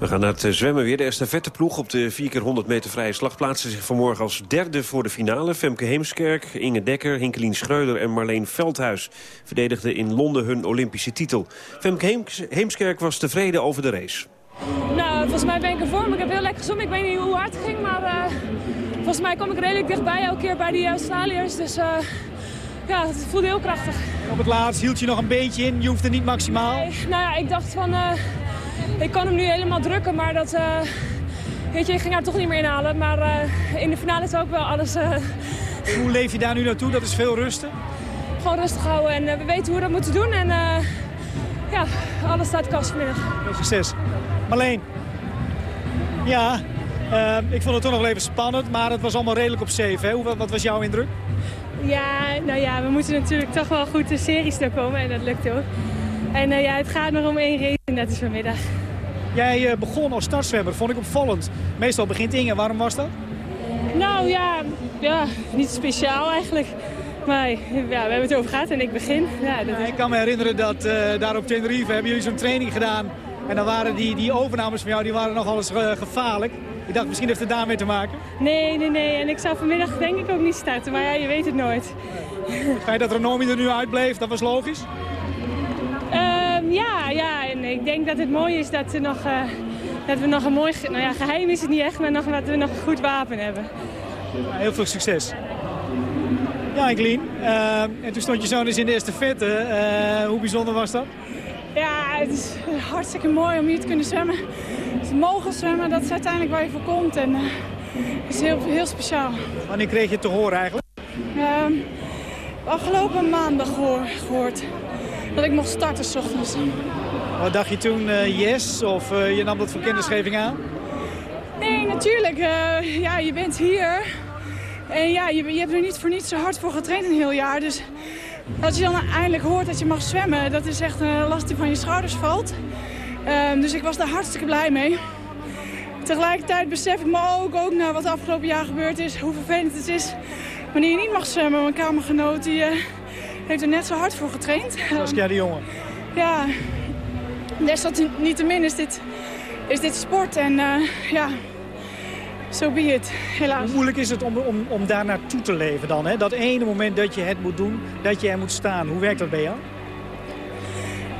We gaan naar het eh, zwemmen weer. De estafetteploeg op de 4x100 meter vrije slag plaatste zich vanmorgen als derde voor de finale. Femke Heemskerk, Inge Dekker, Hinkelien Schreuder en Marleen Veldhuis verdedigden in Londen hun Olympische titel. Femke Heemskerk was tevreden over de race. Nou, volgens mij ben ik er voor. Ik heb heel lekker gezongen. Ik weet niet hoe hard het ging, maar uh, volgens mij kom ik redelijk dichtbij elke keer bij die Australiërs. Dus uh, ja, het voelde heel krachtig. Op het laatst hield je nog een beetje in. Je hoefde niet maximaal. Nee, nou ja, ik dacht van... Uh, ik kan hem nu helemaal drukken, maar dat... weet je, ik ging haar toch niet meer inhalen. Maar in de finale is ook wel alles... Hoe leef je daar nu naartoe? Dat is veel rusten? Gewoon rustig houden en we weten hoe we dat moeten doen. En ja, alles staat kast vanmiddag. Veel succes. Marleen, ja, uh, ik vond het toch nog even spannend, maar het was allemaal redelijk op safe. Hè? Hoe, wat was jouw indruk? Ja, nou ja, we moeten natuurlijk toch wel goed de series doorkomen en dat lukt ook. En uh, ja, het gaat nog om één race en dat is vanmiddag. Jij uh, begon als startzwemmer, vond ik opvallend. Meestal begint Inge, waarom was dat? Nou ja, ja niet speciaal eigenlijk. Maar ja, we hebben het over gehad en ik begin. Ja, dat is... Ik kan me herinneren dat uh, daar op Tenerife hebben jullie zo'n training gedaan. En dan waren die, die overnames van jou die waren nogal eens gevaarlijk. Ik dacht, misschien heeft het daarmee te maken. Nee, nee, nee. En ik zou vanmiddag denk ik ook niet starten. Maar ja, je weet het nooit. Het feit dat Renomi er nu uitbleef, dat was logisch? Um, ja, ja. En ik denk dat het mooi is dat, er nog, uh, dat we nog een mooi... Nou ja, geheim is het niet echt, maar nog, dat we nog een goed wapen hebben. Heel veel succes. Ja, Ekelien. Uh, en toen stond je zo eens in de eerste vette. Uh, hoe bijzonder was dat? Ja, het is hartstikke mooi om hier te kunnen zwemmen. Te mogen zwemmen, dat is uiteindelijk waar je voor komt. En uh, het is heel, heel speciaal. Wanneer kreeg je het te horen eigenlijk? Uh, afgelopen maandag gehoor, gehoord. Dat ik mocht starten s ochtends. Wat dacht je toen? Uh, yes? Of uh, je nam dat voor kinderscheving aan? Nee, natuurlijk. ja, je bent hier. En ja, je, je hebt er niet voor niets zo hard voor getraind een heel jaar. Dus als je dan eindelijk hoort dat je mag zwemmen, dat is echt een last die van je schouders valt. Um, dus ik was daar hartstikke blij mee. Tegelijkertijd besef ik me ook, ook na wat afgelopen jaar gebeurd is, hoe vervelend het is wanneer je niet mag zwemmen. Mijn kamergenoot die, heeft er net zo hard voor getraind. Saskia de jongen. Ja, desalniettemin is dit, is dit sport en uh, ja, zo so be it, helaas. Hoe moeilijk is het om, om, om daar naartoe te leven dan? Hè? Dat ene moment dat je het moet doen, dat je er moet staan. Hoe werkt dat bij jou?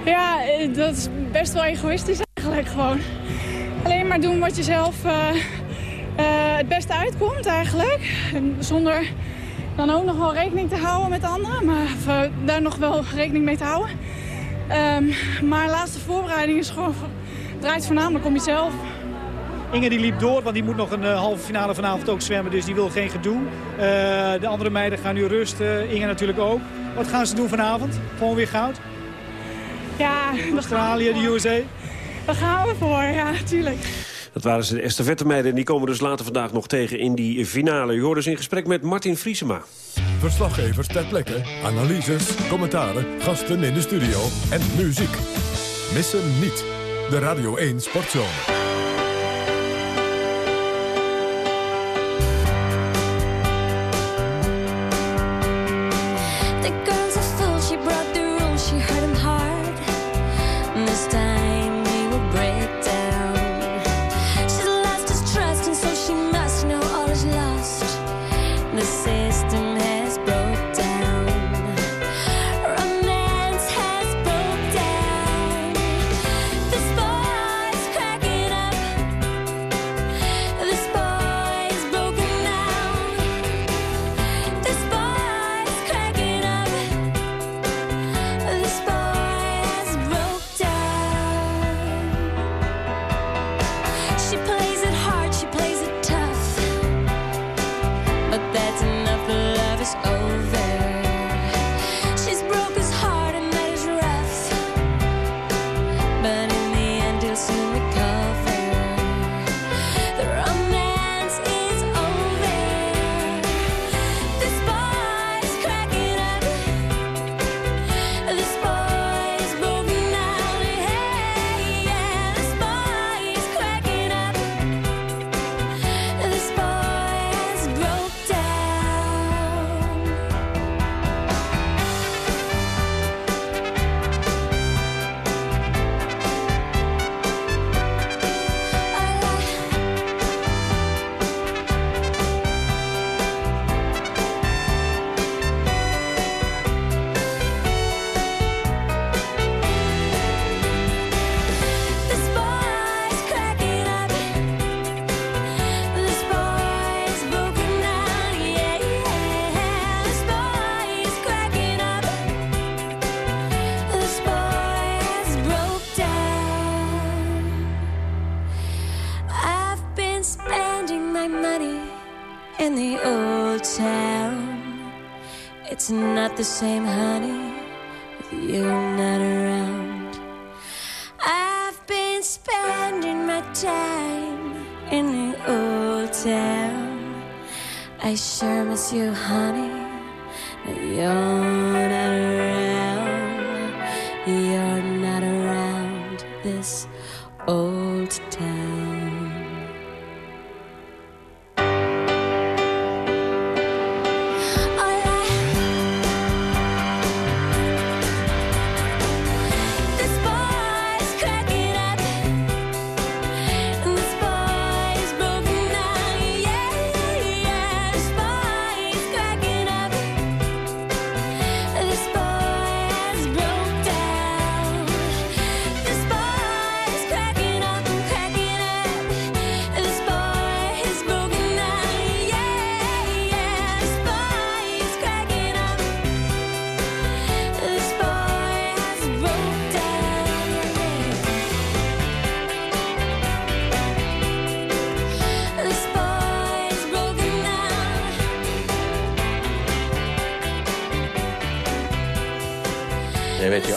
Ja, eh, dat is best wel egoïstisch eigenlijk gewoon. Alleen maar doen wat je zelf uh, uh, het beste uitkomt eigenlijk. Zonder dan ook nog wel rekening te houden met anderen. Maar of, daar nog wel rekening mee te houden. Um, maar laatste voorbereiding is gewoon, draait voornamelijk om jezelf. Inge die liep door, want die moet nog een uh, halve finale vanavond ook zwemmen. Dus die wil geen gedoe. Uh, de andere meiden gaan nu rusten. Inge natuurlijk ook. Wat gaan ze doen vanavond? Gewoon weer goud? Ja. Australië, de USA? Daar gaan we voor, ja, natuurlijk. Dat waren ze de estafette-meiden. Die komen dus later vandaag nog tegen in die finale. U hoort dus in gesprek met Martin Vriesema. Verslaggevers ter plekke, analyses, commentaren, gasten in de studio en muziek. Missen niet de Radio 1 Sportzone.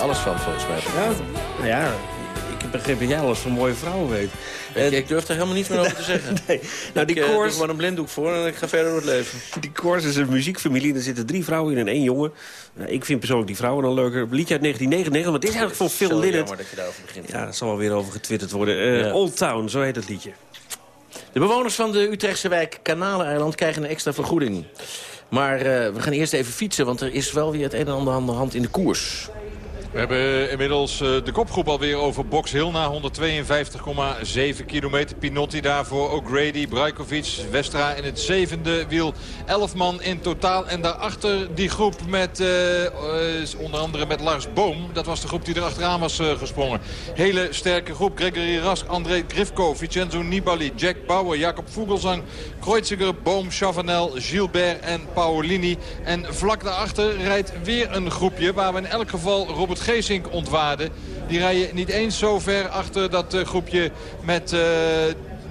Alles van, volgens mij. Ja, nou ja, ik heb begrepen dat jij alles van mooie vrouwen weet. Ik, ik durf er helemaal niets meer over te zeggen. nee. Nou, die ik, eh, doe koors, gewoon een blinddoek voor en ik ga verder door het leven. die koors is een muziekfamilie. Er zitten drie vrouwen in en één jongen. Nou, ik vind persoonlijk die vrouwen dan leuker. Liedje uit 1999, want dit is eigenlijk van Phil Lynott. jammer dat je daarover begint. Ja, er zal wel weer over getwitterd worden. Eh, Ja. Old Town, zo heet het liedje. De bewoners van de Utrechtse wijk Kanaleneiland krijgen een extra vergoeding. Maar eh, we gaan eerst even fietsen, want er is wel weer het een en ander aan de hand in de koers. We hebben inmiddels eh, de kopgroep alweer over Box Hill na 152,7 kilometer. Pinotti daarvoor, O'Grady, Brajkovic, Westra in het zevende wiel. Elf man in totaal. En daarachter die groep met eh, eh, onder andere met Lars Boom. Dat was de groep die er achteraan was gesprongen. Hele sterke groep. Gregory Rask, André Grifko, Vincenzo Nibali, Jack Bauer, Jacob Vogelsang, Kreuziger, Boom, Chavanel, Gilbert en Paolini. En vlak daarachter rijdt weer een groepje waar we in elk geval Robert Geesink ontwaarden. Die rijden niet eens zo ver achter dat eh, groepje met...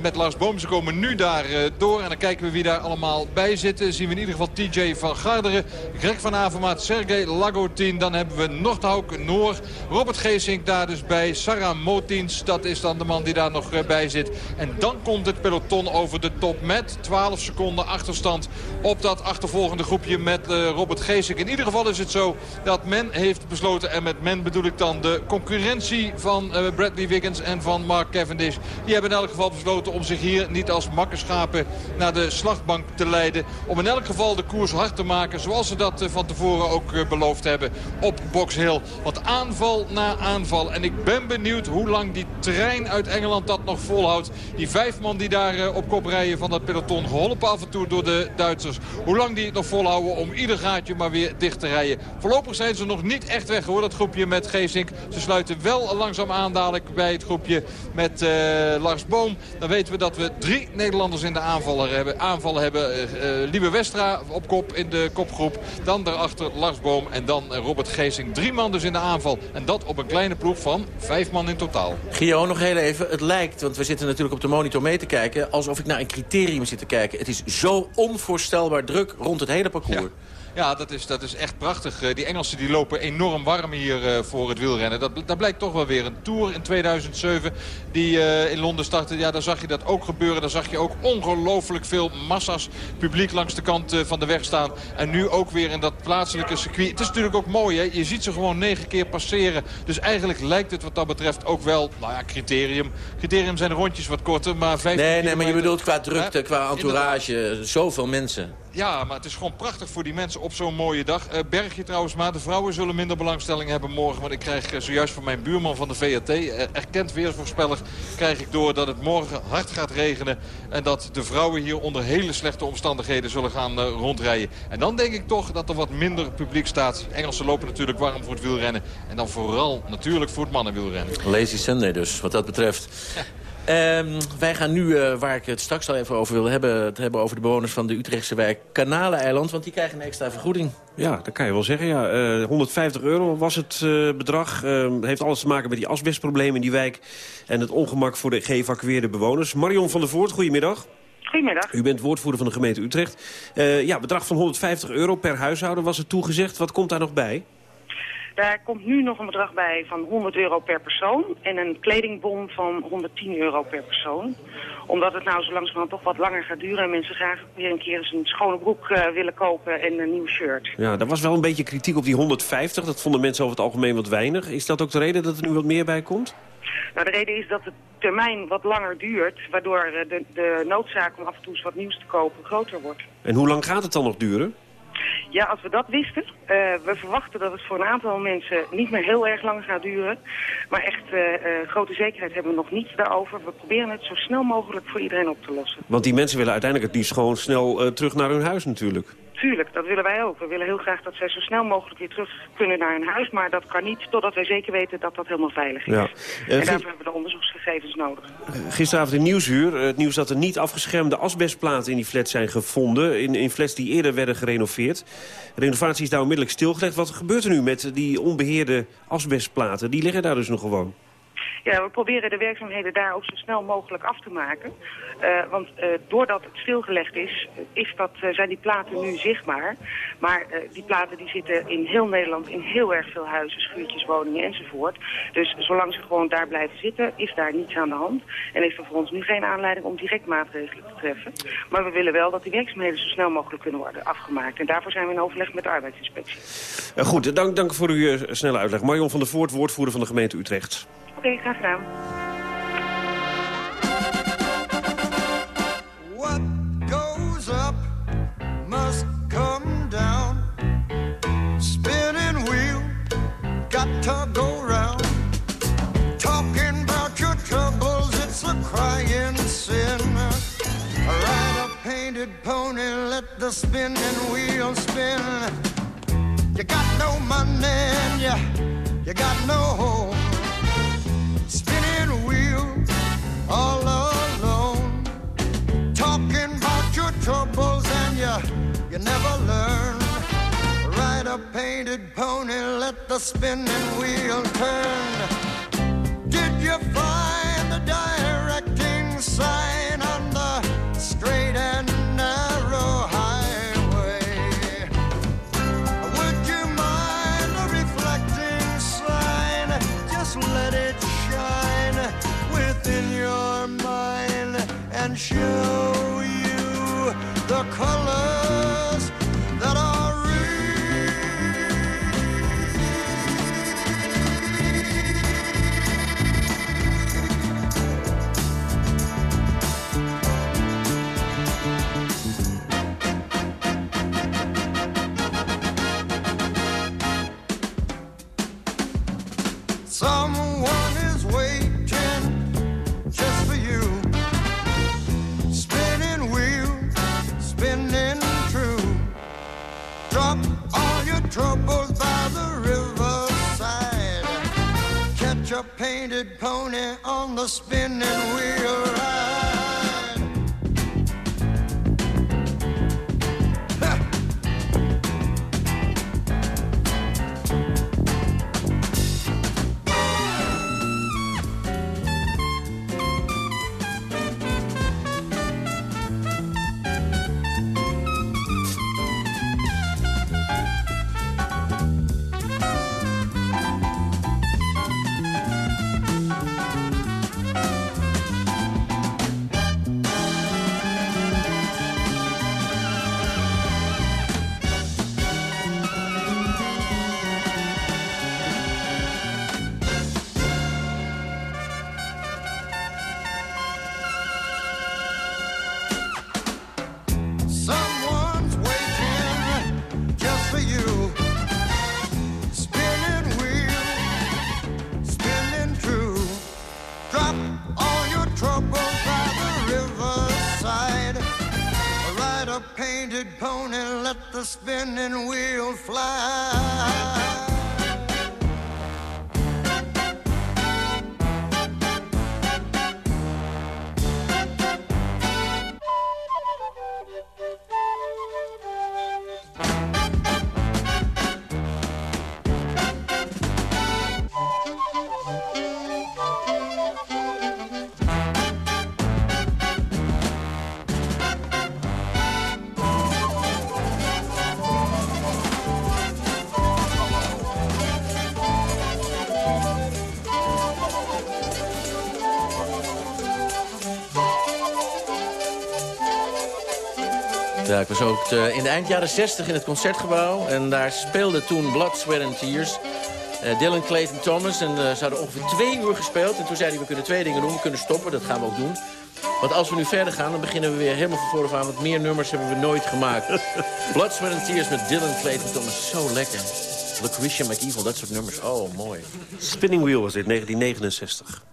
met Lars Boom. Ze komen nu daar eh, door. En dan kijken we wie daar allemaal bij zitten. Zien we in ieder geval TJ van Garderen. Greg van Avermaat, Sergej Lagotin. Dan hebben we Nordhauk, Noor. Robert Geesink daar dus bij. Sarah Motins, dat is dan de man die daar nog eh, bij zit. En dan komt het peloton over de top met 12 seconden achterstand op dat achtervolgende groepje met eh, Robert Geesink. In ieder geval is het zo dat men heeft besloten, en met men bedoel ik dan de concurrentie van Bradley Wiggins en van Mark Cavendish. Die hebben in elk geval besloten om zich hier niet als makkerschapen naar de slachtbank te leiden. Om in elk geval de koers hard te maken zoals ze dat eh, van tevoren ook eh, beloofd hebben op Box Hill. Want aanval na aanval. En ik ben benieuwd hoe lang die trein uit Engeland dat nog volhoudt. Die vijf man die daar eh, op kop rijden van dat peloton. Geholpen af en toe door de Duitsers. Hoe lang die het nog volhouden om ieder gaatje maar weer dicht te rijden. Voorlopig zijn ze nog niet echt weg hoor. Dat groepje met Geesink. Ze sluiten wel langzaam aan dadelijk bij het groepje met Lars Boom. Dan weten we dat we drie Nederlanders in de aanvallen hebben. Aanvallen hebben eh, Liebe Westra op kop in de kopgroep. Dan daarachter Lars Boom en dan eh, Robert Geesink. Drie man dus in de aanval. En dat op een kleine ploeg van vijf man in totaal. Gio, nog heel even. Het lijkt, want we zitten natuurlijk op de monitor mee te kijken... alsof ik naar een criterium zit te kijken. Het is zo onvoorstelbaar druk rond het hele parcours. Ja, dat is, dat is echt prachtig. Eh, Die Engelsen die lopen enorm warm hier eh, voor het wielrennen. Dat, dat blijkt toch wel weer. Een Tour in 2007 die eh, in Londen startte. Ja, daar zag je dat ook gebeuren. Daar zag je ook ongelooflijk veel massa's publiek langs de kant van de weg staan. En nu ook weer in dat plaatselijke circuit. Het is natuurlijk ook mooi, hè. Je ziet ze gewoon negen keer passeren. Dus eigenlijk lijkt het wat dat betreft ook wel, nou ja, criterium. Criterium zijn de rondjes wat korter, maar 15 Nee, nee, maar je bedoelt qua drukte, qua entourage. Zoveel mensen. Ja, maar het is gewoon prachtig voor die mensen op zo'n mooie dag. Eh, Bergje trouwens, maar de vrouwen zullen minder belangstelling hebben morgen. Want ik krijg eh, zojuist van mijn buurman van de VRT, eh, erkend weersvoorspeller... krijg ik door dat het morgen hard gaat regenen. En dat de vrouwen hier onder hele slechte omstandigheden zullen gaan rondrijden. En dan denk ik toch dat er wat minder publiek staat. Engelsen lopen natuurlijk warm voor het wielrennen. En dan vooral natuurlijk voor het mannenwielrennen. Lazy Sunday dus, wat dat betreft. Ehm, wij gaan nu, eh, waar ik het straks al even over wil hebben... het hebben over de bewoners van de Utrechtse wijk Kanaleneiland. Want die krijgen een extra vergoeding. Ja, dat kan je wel zeggen. Ja. Eh, 150 euro was het eh, bedrag. Eh, heeft alles te maken met die asbestproblemen in die wijk... en het ongemak voor de geëvacueerde bewoners. Marion van der Voort, goedemiddag. Goedemiddag. U bent woordvoerder van de gemeente Utrecht. Eh, ja, bedrag van 150 euro per huishouden was er toegezegd. Wat komt daar nog bij? Daar komt nu nog een bedrag bij van 100 euro per persoon en een kledingbon van 110 euro per persoon. Omdat het nou zo langzamerhand toch wat langer gaat duren en mensen graag weer een keer eens een schone broek eh, willen kopen en een nieuw shirt. Ja, daar was wel een beetje kritiek op die 150. Dat vonden mensen over het algemeen wat weinig. Is dat ook de reden dat er nu wat meer bij komt? Nou, de reden is dat de termijn wat langer duurt, waardoor eh, de, de noodzaak om af en toe eens wat nieuws te kopen groter wordt. En hoe lang gaat het dan nog duren? Ja, als we dat wisten. eh, we verwachten dat het voor een aantal mensen niet meer heel erg lang gaat duren. Maar echt eh, eh, grote zekerheid hebben we nog niet daarover. We proberen het zo snel mogelijk voor iedereen op te lossen. Want die mensen willen uiteindelijk het liefst gewoon snel terug naar hun huis natuurlijk. Tuurlijk, dat willen wij ook. We willen heel graag dat zij zo snel mogelijk weer terug kunnen naar hun huis. Maar dat kan niet totdat wij zeker weten dat dat helemaal veilig is. Ja. en Eh, daarvoor hebben we de onderzoeksgegevens nodig. Gisteravond in Nieuwsuur, eh, het nieuws dat er niet afgeschermde asbestplaten in die flats zijn gevonden. In, in flats die eerder werden gerenoveerd. De renovatie is daar onmiddellijk stilgelegd. Wat gebeurt er nu met die onbeheerde asbestplaten? Die liggen daar dus nog gewoon. Ja, we proberen de werkzaamheden daar ook zo snel mogelijk af te maken. Eh, want eh, doordat het stilgelegd is, is dat, eh, zijn die platen nu zichtbaar. Maar die platen die zitten in heel Nederland in heel erg veel huizen, schuurtjes, woningen enzovoort. Dus zolang ze gewoon daar blijven zitten, is daar niets aan de hand. En is er voor ons nu geen aanleiding om direct maatregelen te treffen. Maar we willen wel dat die werkzaamheden zo snel mogelijk kunnen worden afgemaakt. En daarvoor zijn we in overleg met de arbeidsinspectie. Goed, dank, dank voor uw snelle uitleg. Marion van der Voort, woordvoerder van de gemeente Utrecht. What goes up must come down. Spinning wheel, got to go round. Talking about your troubles, it's a crying sin. Ride a painted pony, let the spinning wheel spin. You got no money and you, you got no home. Troubles and you, you never learn. Ride a painted pony, let the spinning wheel turn. Did you find the directing sign on the straight and narrow highway? Would you mind the reflecting sign? Just let it shine within your mind and show the painted pony on the spinning wheel was ook eh, in de eind jaren 60 in het Concertgebouw. En daar speelde toen Blood, Sweat and Tears. Eh, Dylan Clayton Thomas. En eh, ze hadden ongeveer twee uur gespeeld. En toen zei hij, we kunnen twee dingen doen. We kunnen stoppen, dat gaan we ook doen. Want als we nu verder gaan, dan beginnen we weer helemaal van vooraf aan. Want meer nummers hebben we nooit gemaakt. Blood, Sweat and Tears met Dylan Clayton Thomas. Zo lekker. Lucretia McEvil, dat soort nummers. Oh, mooi. Spinning Wheel was dit, 1969.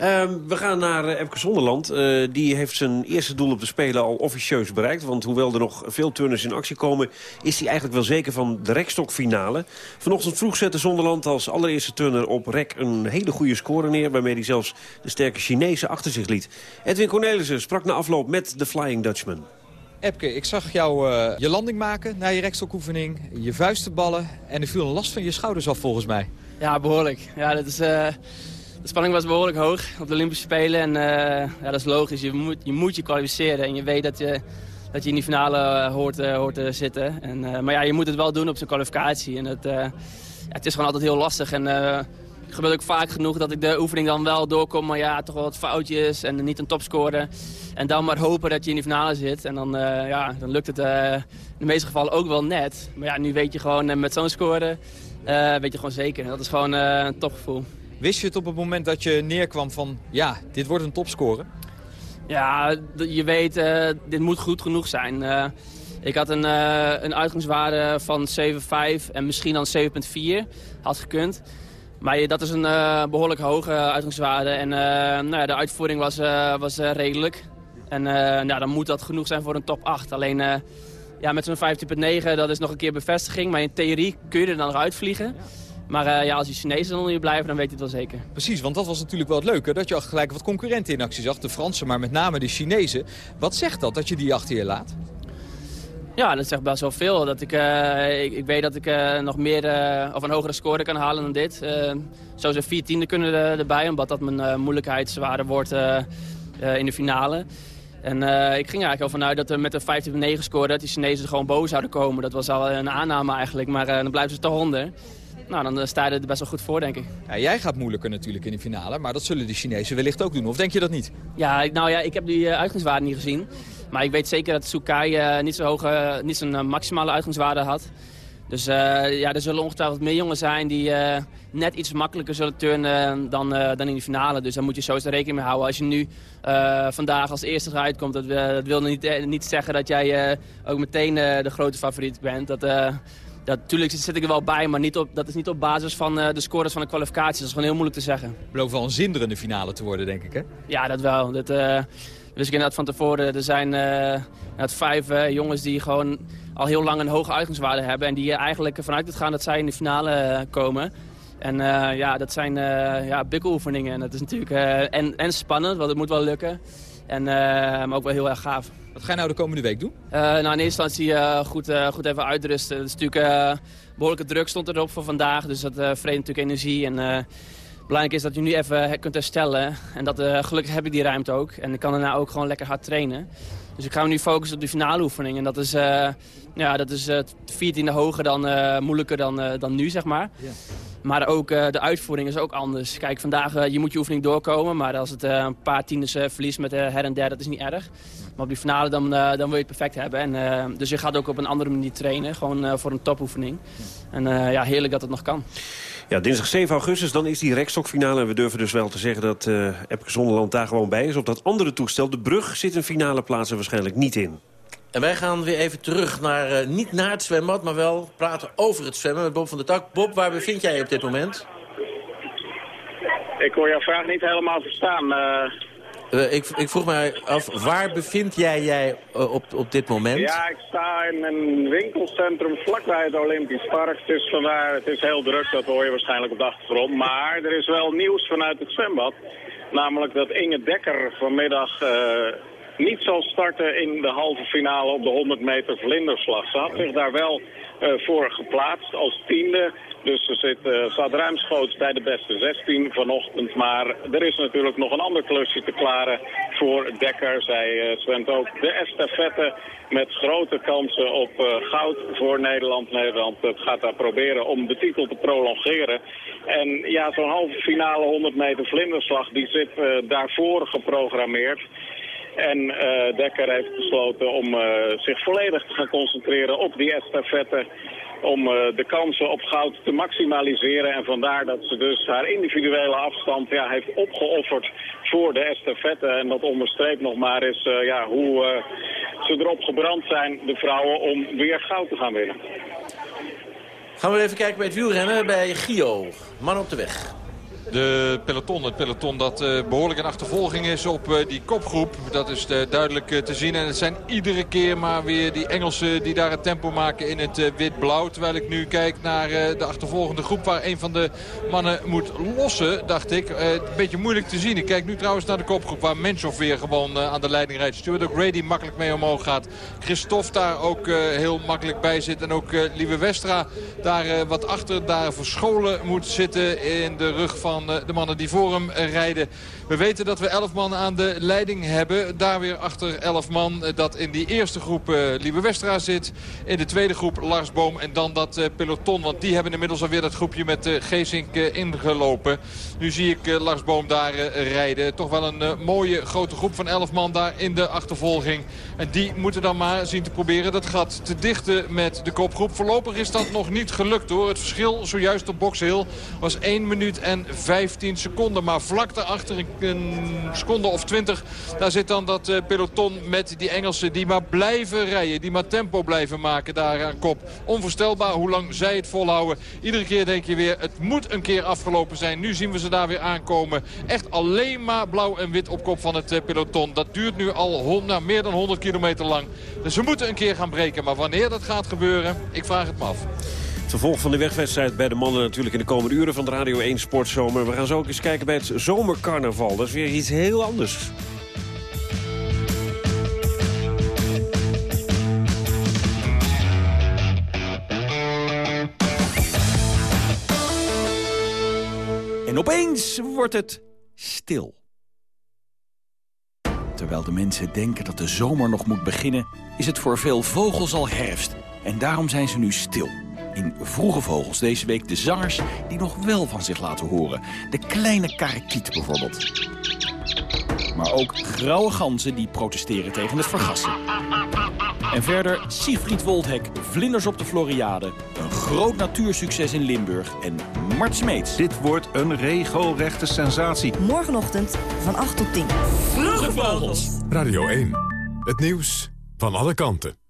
Ehm, we gaan naar uh, Epke Zonderland. Eh, die heeft zijn eerste doel op de Spelen al officieus bereikt. Want hoewel er nog veel turners in actie komen... is hij eigenlijk wel zeker van de rekstokfinale. Vanochtend vroeg zette Zonderland als allereerste turner op rek... een hele goede score neer... waarmee hij zelfs de sterke Chinezen achter zich liet. Edwin Cornelissen sprak na afloop met de Flying Dutchman. Epke, ik zag jou uh, je landing maken na je rekstokoefening. Je vuisten ballen. En er viel een last van je schouders af volgens mij. Ja, behoorlijk. Ja, dat is... Uh... De spanning was behoorlijk hoog op de Olympische Spelen. En uh, ja, dat is logisch. Je moet, je moet je kwalificeren. En je weet dat je, dat je in die finale uh, hoort, uh, hoort te zitten. En, maar ja, je moet het wel doen op zijn kwalificatie. En het, is gewoon altijd heel lastig. En gebeurt ook vaak genoeg dat ik de oefening dan wel doorkom. Maar ja, toch wel wat foutjes en niet een topscorer. En dan maar hopen dat je in die finale zit. En dan, ja, dan lukt het in de meeste gevallen ook wel net. Maar ja, nu weet je gewoon met zo'n score... weet je gewoon zeker. Dat is gewoon een topgevoel. Wist je het op het moment dat je neerkwam van... ja, dit wordt een topscore? Ja, je weet, uh, dit moet goed genoeg zijn. Uh, ik had een, uh, een uitgangswaarde van 7,5 en misschien dan 7,4. Had gekund. Maar dat is een behoorlijk hoge uitgangswaarde. En nou ja, de uitvoering was, was redelijk. En nou, dan moet dat genoeg zijn voor een top 8. Alleen ja, met zo'n 15,9 dat is nog een keer bevestiging. Maar in theorie kun je er dan nog uitvliegen. Maar uh, ja, als die Chinezen dan hier blijven, dan weet je het wel zeker. Precies, want dat was natuurlijk wel het leuke. Dat je al gelijk wat concurrenten in actie zag. De Fransen, maar met name de Chinezen. Wat zegt dat, dat je die achter je laat? Ja, dat zegt best wel veel. Dat ik, uh, ik, ik, weet dat ik uh, nog meer of een hogere score kan halen dan dit. zijn vier tienden kunnen er, erbij, omdat dat mijn moeilijkheid zwaarder wordt in de finale. En ik ging eigenlijk al vanuit dat er met een 15-9 score dat die Chinezen er gewoon boven zouden komen. Dat was al een aanname eigenlijk, maar dan blijven ze toch onder. Nou, dan sta je er best wel goed voor, denk ik. Ja, jij gaat moeilijker natuurlijk in de finale, maar dat zullen de Chinezen wellicht ook doen. Of denk je dat niet? Ja, nou ja, ik heb die uh, uitgangswaarde niet gezien. Maar ik weet zeker dat Sukai uh, niet zo'n hoge, niet zo'n maximale uitgangswaarde had. Dus ja, er zullen ongetwijfeld meer jongens zijn die net iets makkelijker zullen turnen dan, dan in de finale. Dus daar moet je sowieso rekening mee houden. Als je nu vandaag als eerste eruit komt, dat, dat wil niet, niet zeggen dat jij ook meteen de grote favoriet bent. Dat, ja, natuurlijk zit ik er wel bij, maar niet op, dat is niet op basis van uh, de scores van de kwalificaties. Dat is gewoon heel moeilijk te zeggen. Het belooft wel een zinderende finale te worden, denk ik, hè? Ja, dat wel. Dat uh, wist ik inderdaad van tevoren. Er zijn uh, vijf jongens die gewoon al heel lang een hoge uitgangswaarde hebben. En die eigenlijk vanuit het gaan dat zij in de finale komen. En ja, dat zijn ja, bikkeloefeningen. En dat is natuurlijk en, en spannend, want het moet wel lukken. En, maar ook wel heel erg gaaf. Wat ga je nou de komende week doen? Uh, nou, in eerste instantie uh, goed, uh, goed even uitrusten. Het is natuurlijk behoorlijke druk stond erop voor vandaag. Dus dat vreet natuurlijk energie. En belangrijk is dat je nu even kunt herstellen. En dat, gelukkig heb ik die ruimte ook. En ik kan daarna ook gewoon lekker hard trainen. Dus ik ga me nu focussen op de finale oefening. En dat is, ja, dat is 14e hoger dan, moeilijker dan, dan nu, zeg maar. Yeah. Maar ook uh, de uitvoering is ook anders. Kijk, vandaag uh, je moet je oefening doorkomen. Maar als het uh, een paar tiendes verliest met her en der, dat is niet erg. Maar op die finale dan, dan wil je het perfect hebben. En, dus je gaat ook op een andere manier trainen. Gewoon voor een topoefening. En ja, heerlijk dat het nog kan. Ja, dinsdag 7 augustus, dan is die rekstokfinale. En we durven dus wel te zeggen dat uh, Epke Zonderland daar gewoon bij is. Op dat andere toestel, de brug, zit een finale plaats er waarschijnlijk niet in. En wij gaan weer even terug naar, uh, niet naar het zwembad, maar wel praten over het zwemmen met Bob van der Tak. Bob, waar bevind jij je op dit moment? Ik hoor jouw vraag niet helemaal verstaan. Uh... Uh, ik, ik, vroeg mij af, waar bevind jij jij op, op dit moment? Ja, ik sta in een winkelcentrum vlakbij het Olympisch Park. Het is, vandaar, het is heel druk, dat hoor je waarschijnlijk op de achtergrond. Maar er is wel nieuws vanuit het zwembad. Namelijk dat Inge Dekker vanmiddag niet zal starten in de halve finale op de 100 meter vlinderslag. Ze had zich daar wel uh, voor geplaatst als tiende. Dus ze zit, staat ruimschoots bij de beste 16 vanochtend. Maar er is natuurlijk nog een ander klusje te klaren voor Dekker. Zij uh, zwemt ook de estafette met grote kansen op goud voor Nederland. Nederland gaat daar proberen om de titel te prolongeren. En ja, zo'n halve finale 100 meter vlinderslag die zit daarvoor geprogrammeerd. En eh, Dekker heeft besloten om eh, zich volledig te gaan concentreren op die estafette om eh, de kansen op goud te maximaliseren. En vandaar dat ze dus haar individuele afstand ja, heeft opgeofferd voor de estafette. En dat onderstreept nog maar eens ja, hoe ze erop gebrand zijn, de vrouwen, om weer goud te gaan winnen. Gaan we even kijken bij het wielrennen bij Gio. Man op de weg. De peloton, het peloton dat eh, behoorlijk in achtervolging is op eh, die kopgroep. Dat is eh, duidelijk te zien. En het zijn iedere keer maar weer die Engelsen die daar het tempo maken in het wit-blauw. Terwijl ik nu kijk naar de achtervolgende groep waar een van de mannen moet lossen, dacht ik. Een beetje moeilijk te zien. Ik kijk nu trouwens naar de kopgroep waar Menschov weer gewoon aan de leiding rijdt. Stuart O'Grady makkelijk mee omhoog gaat. Christophe daar ook heel makkelijk bij zit. En ook Lieve Westra daar wat achter, daar verscholen moet zitten in de rug van de mannen die voor hem eh, rijden. We weten dat we 11 man aan de leiding hebben. Daar weer achter 11 man eh, dat in die eerste groep eh Lieve Westra zit. In de tweede groep Lars Boom en dan dat peloton. Want die hebben inmiddels alweer dat groepje met Geesink ingelopen. Nu zie ik Lars Boom daar rijden. Toch wel een mooie grote groep van 11 man daar in de achtervolging. En die moeten dan maar zien te proberen dat gat te dichten met de kopgroep. Voorlopig is dat nog niet gelukt hoor. Het verschil zojuist op Box Hill was 1 minuut en 15 seconden. Maar vlak daarachter een, seconde of 20. Daar zit dan dat eh, peloton met die Engelsen die maar blijven rijden. Die maar tempo blijven maken daar aan kop. Onvoorstelbaar hoe lang zij het volhouden. Iedere keer denk je weer het moet een keer afgelopen zijn. Nu zien we ze daar weer aankomen. Echt alleen maar blauw en wit op kop van het eh, peloton. Dat duurt nu al hon- nou, meer dan 100 kilometer lang. Dus ze moeten een keer gaan breken. Maar wanneer dat gaat gebeuren, ik vraag het me af. Vervolg van de wegwedstrijd bij de mannen natuurlijk in de komende uren van de Radio 1 Sportzomer. We gaan zo ook eens kijken bij het zomercarnaval. Dat is weer iets heel anders. En opeens wordt het stil. Terwijl de mensen denken dat de zomer nog moet beginnen... is het voor veel vogels al herfst. En daarom zijn ze nu stil. In Vroege Vogels deze week de zangers die nog wel van zich laten horen. De kleine karakiet bijvoorbeeld. Maar ook grauwe ganzen die protesteren tegen het vergassen. En verder Siegfried Woldhek, Vlinders op de Floriade... een groot natuursucces in Limburg en Mart Smeets. Dit wordt een regelrechte sensatie. Morgenochtend van 8 tot 10. Vroege Vogels. Radio 1. Het nieuws van alle kanten.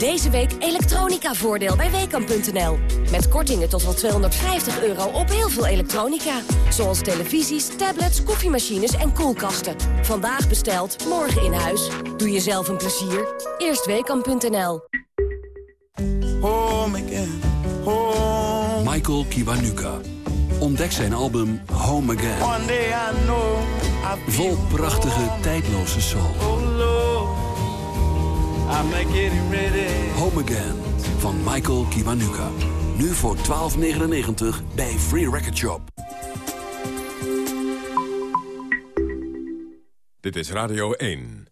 Deze week elektronica-voordeel bij Weekamp.nl. Met kortingen tot wel 250 euro op heel veel elektronica. Zoals televisies, tablets, koffiemachines en koelkasten. Vandaag besteld, morgen in huis. Doe jezelf een plezier. Eerst Weekamp.nl. Home again, Michael Kiwanuka. Ontdek zijn album Home Again. Vol prachtige, tijdloze soul. Home Again van Michael Kiwanuka. Nu voor 12,99 bij Free Record Shop. Dit is Radio 1.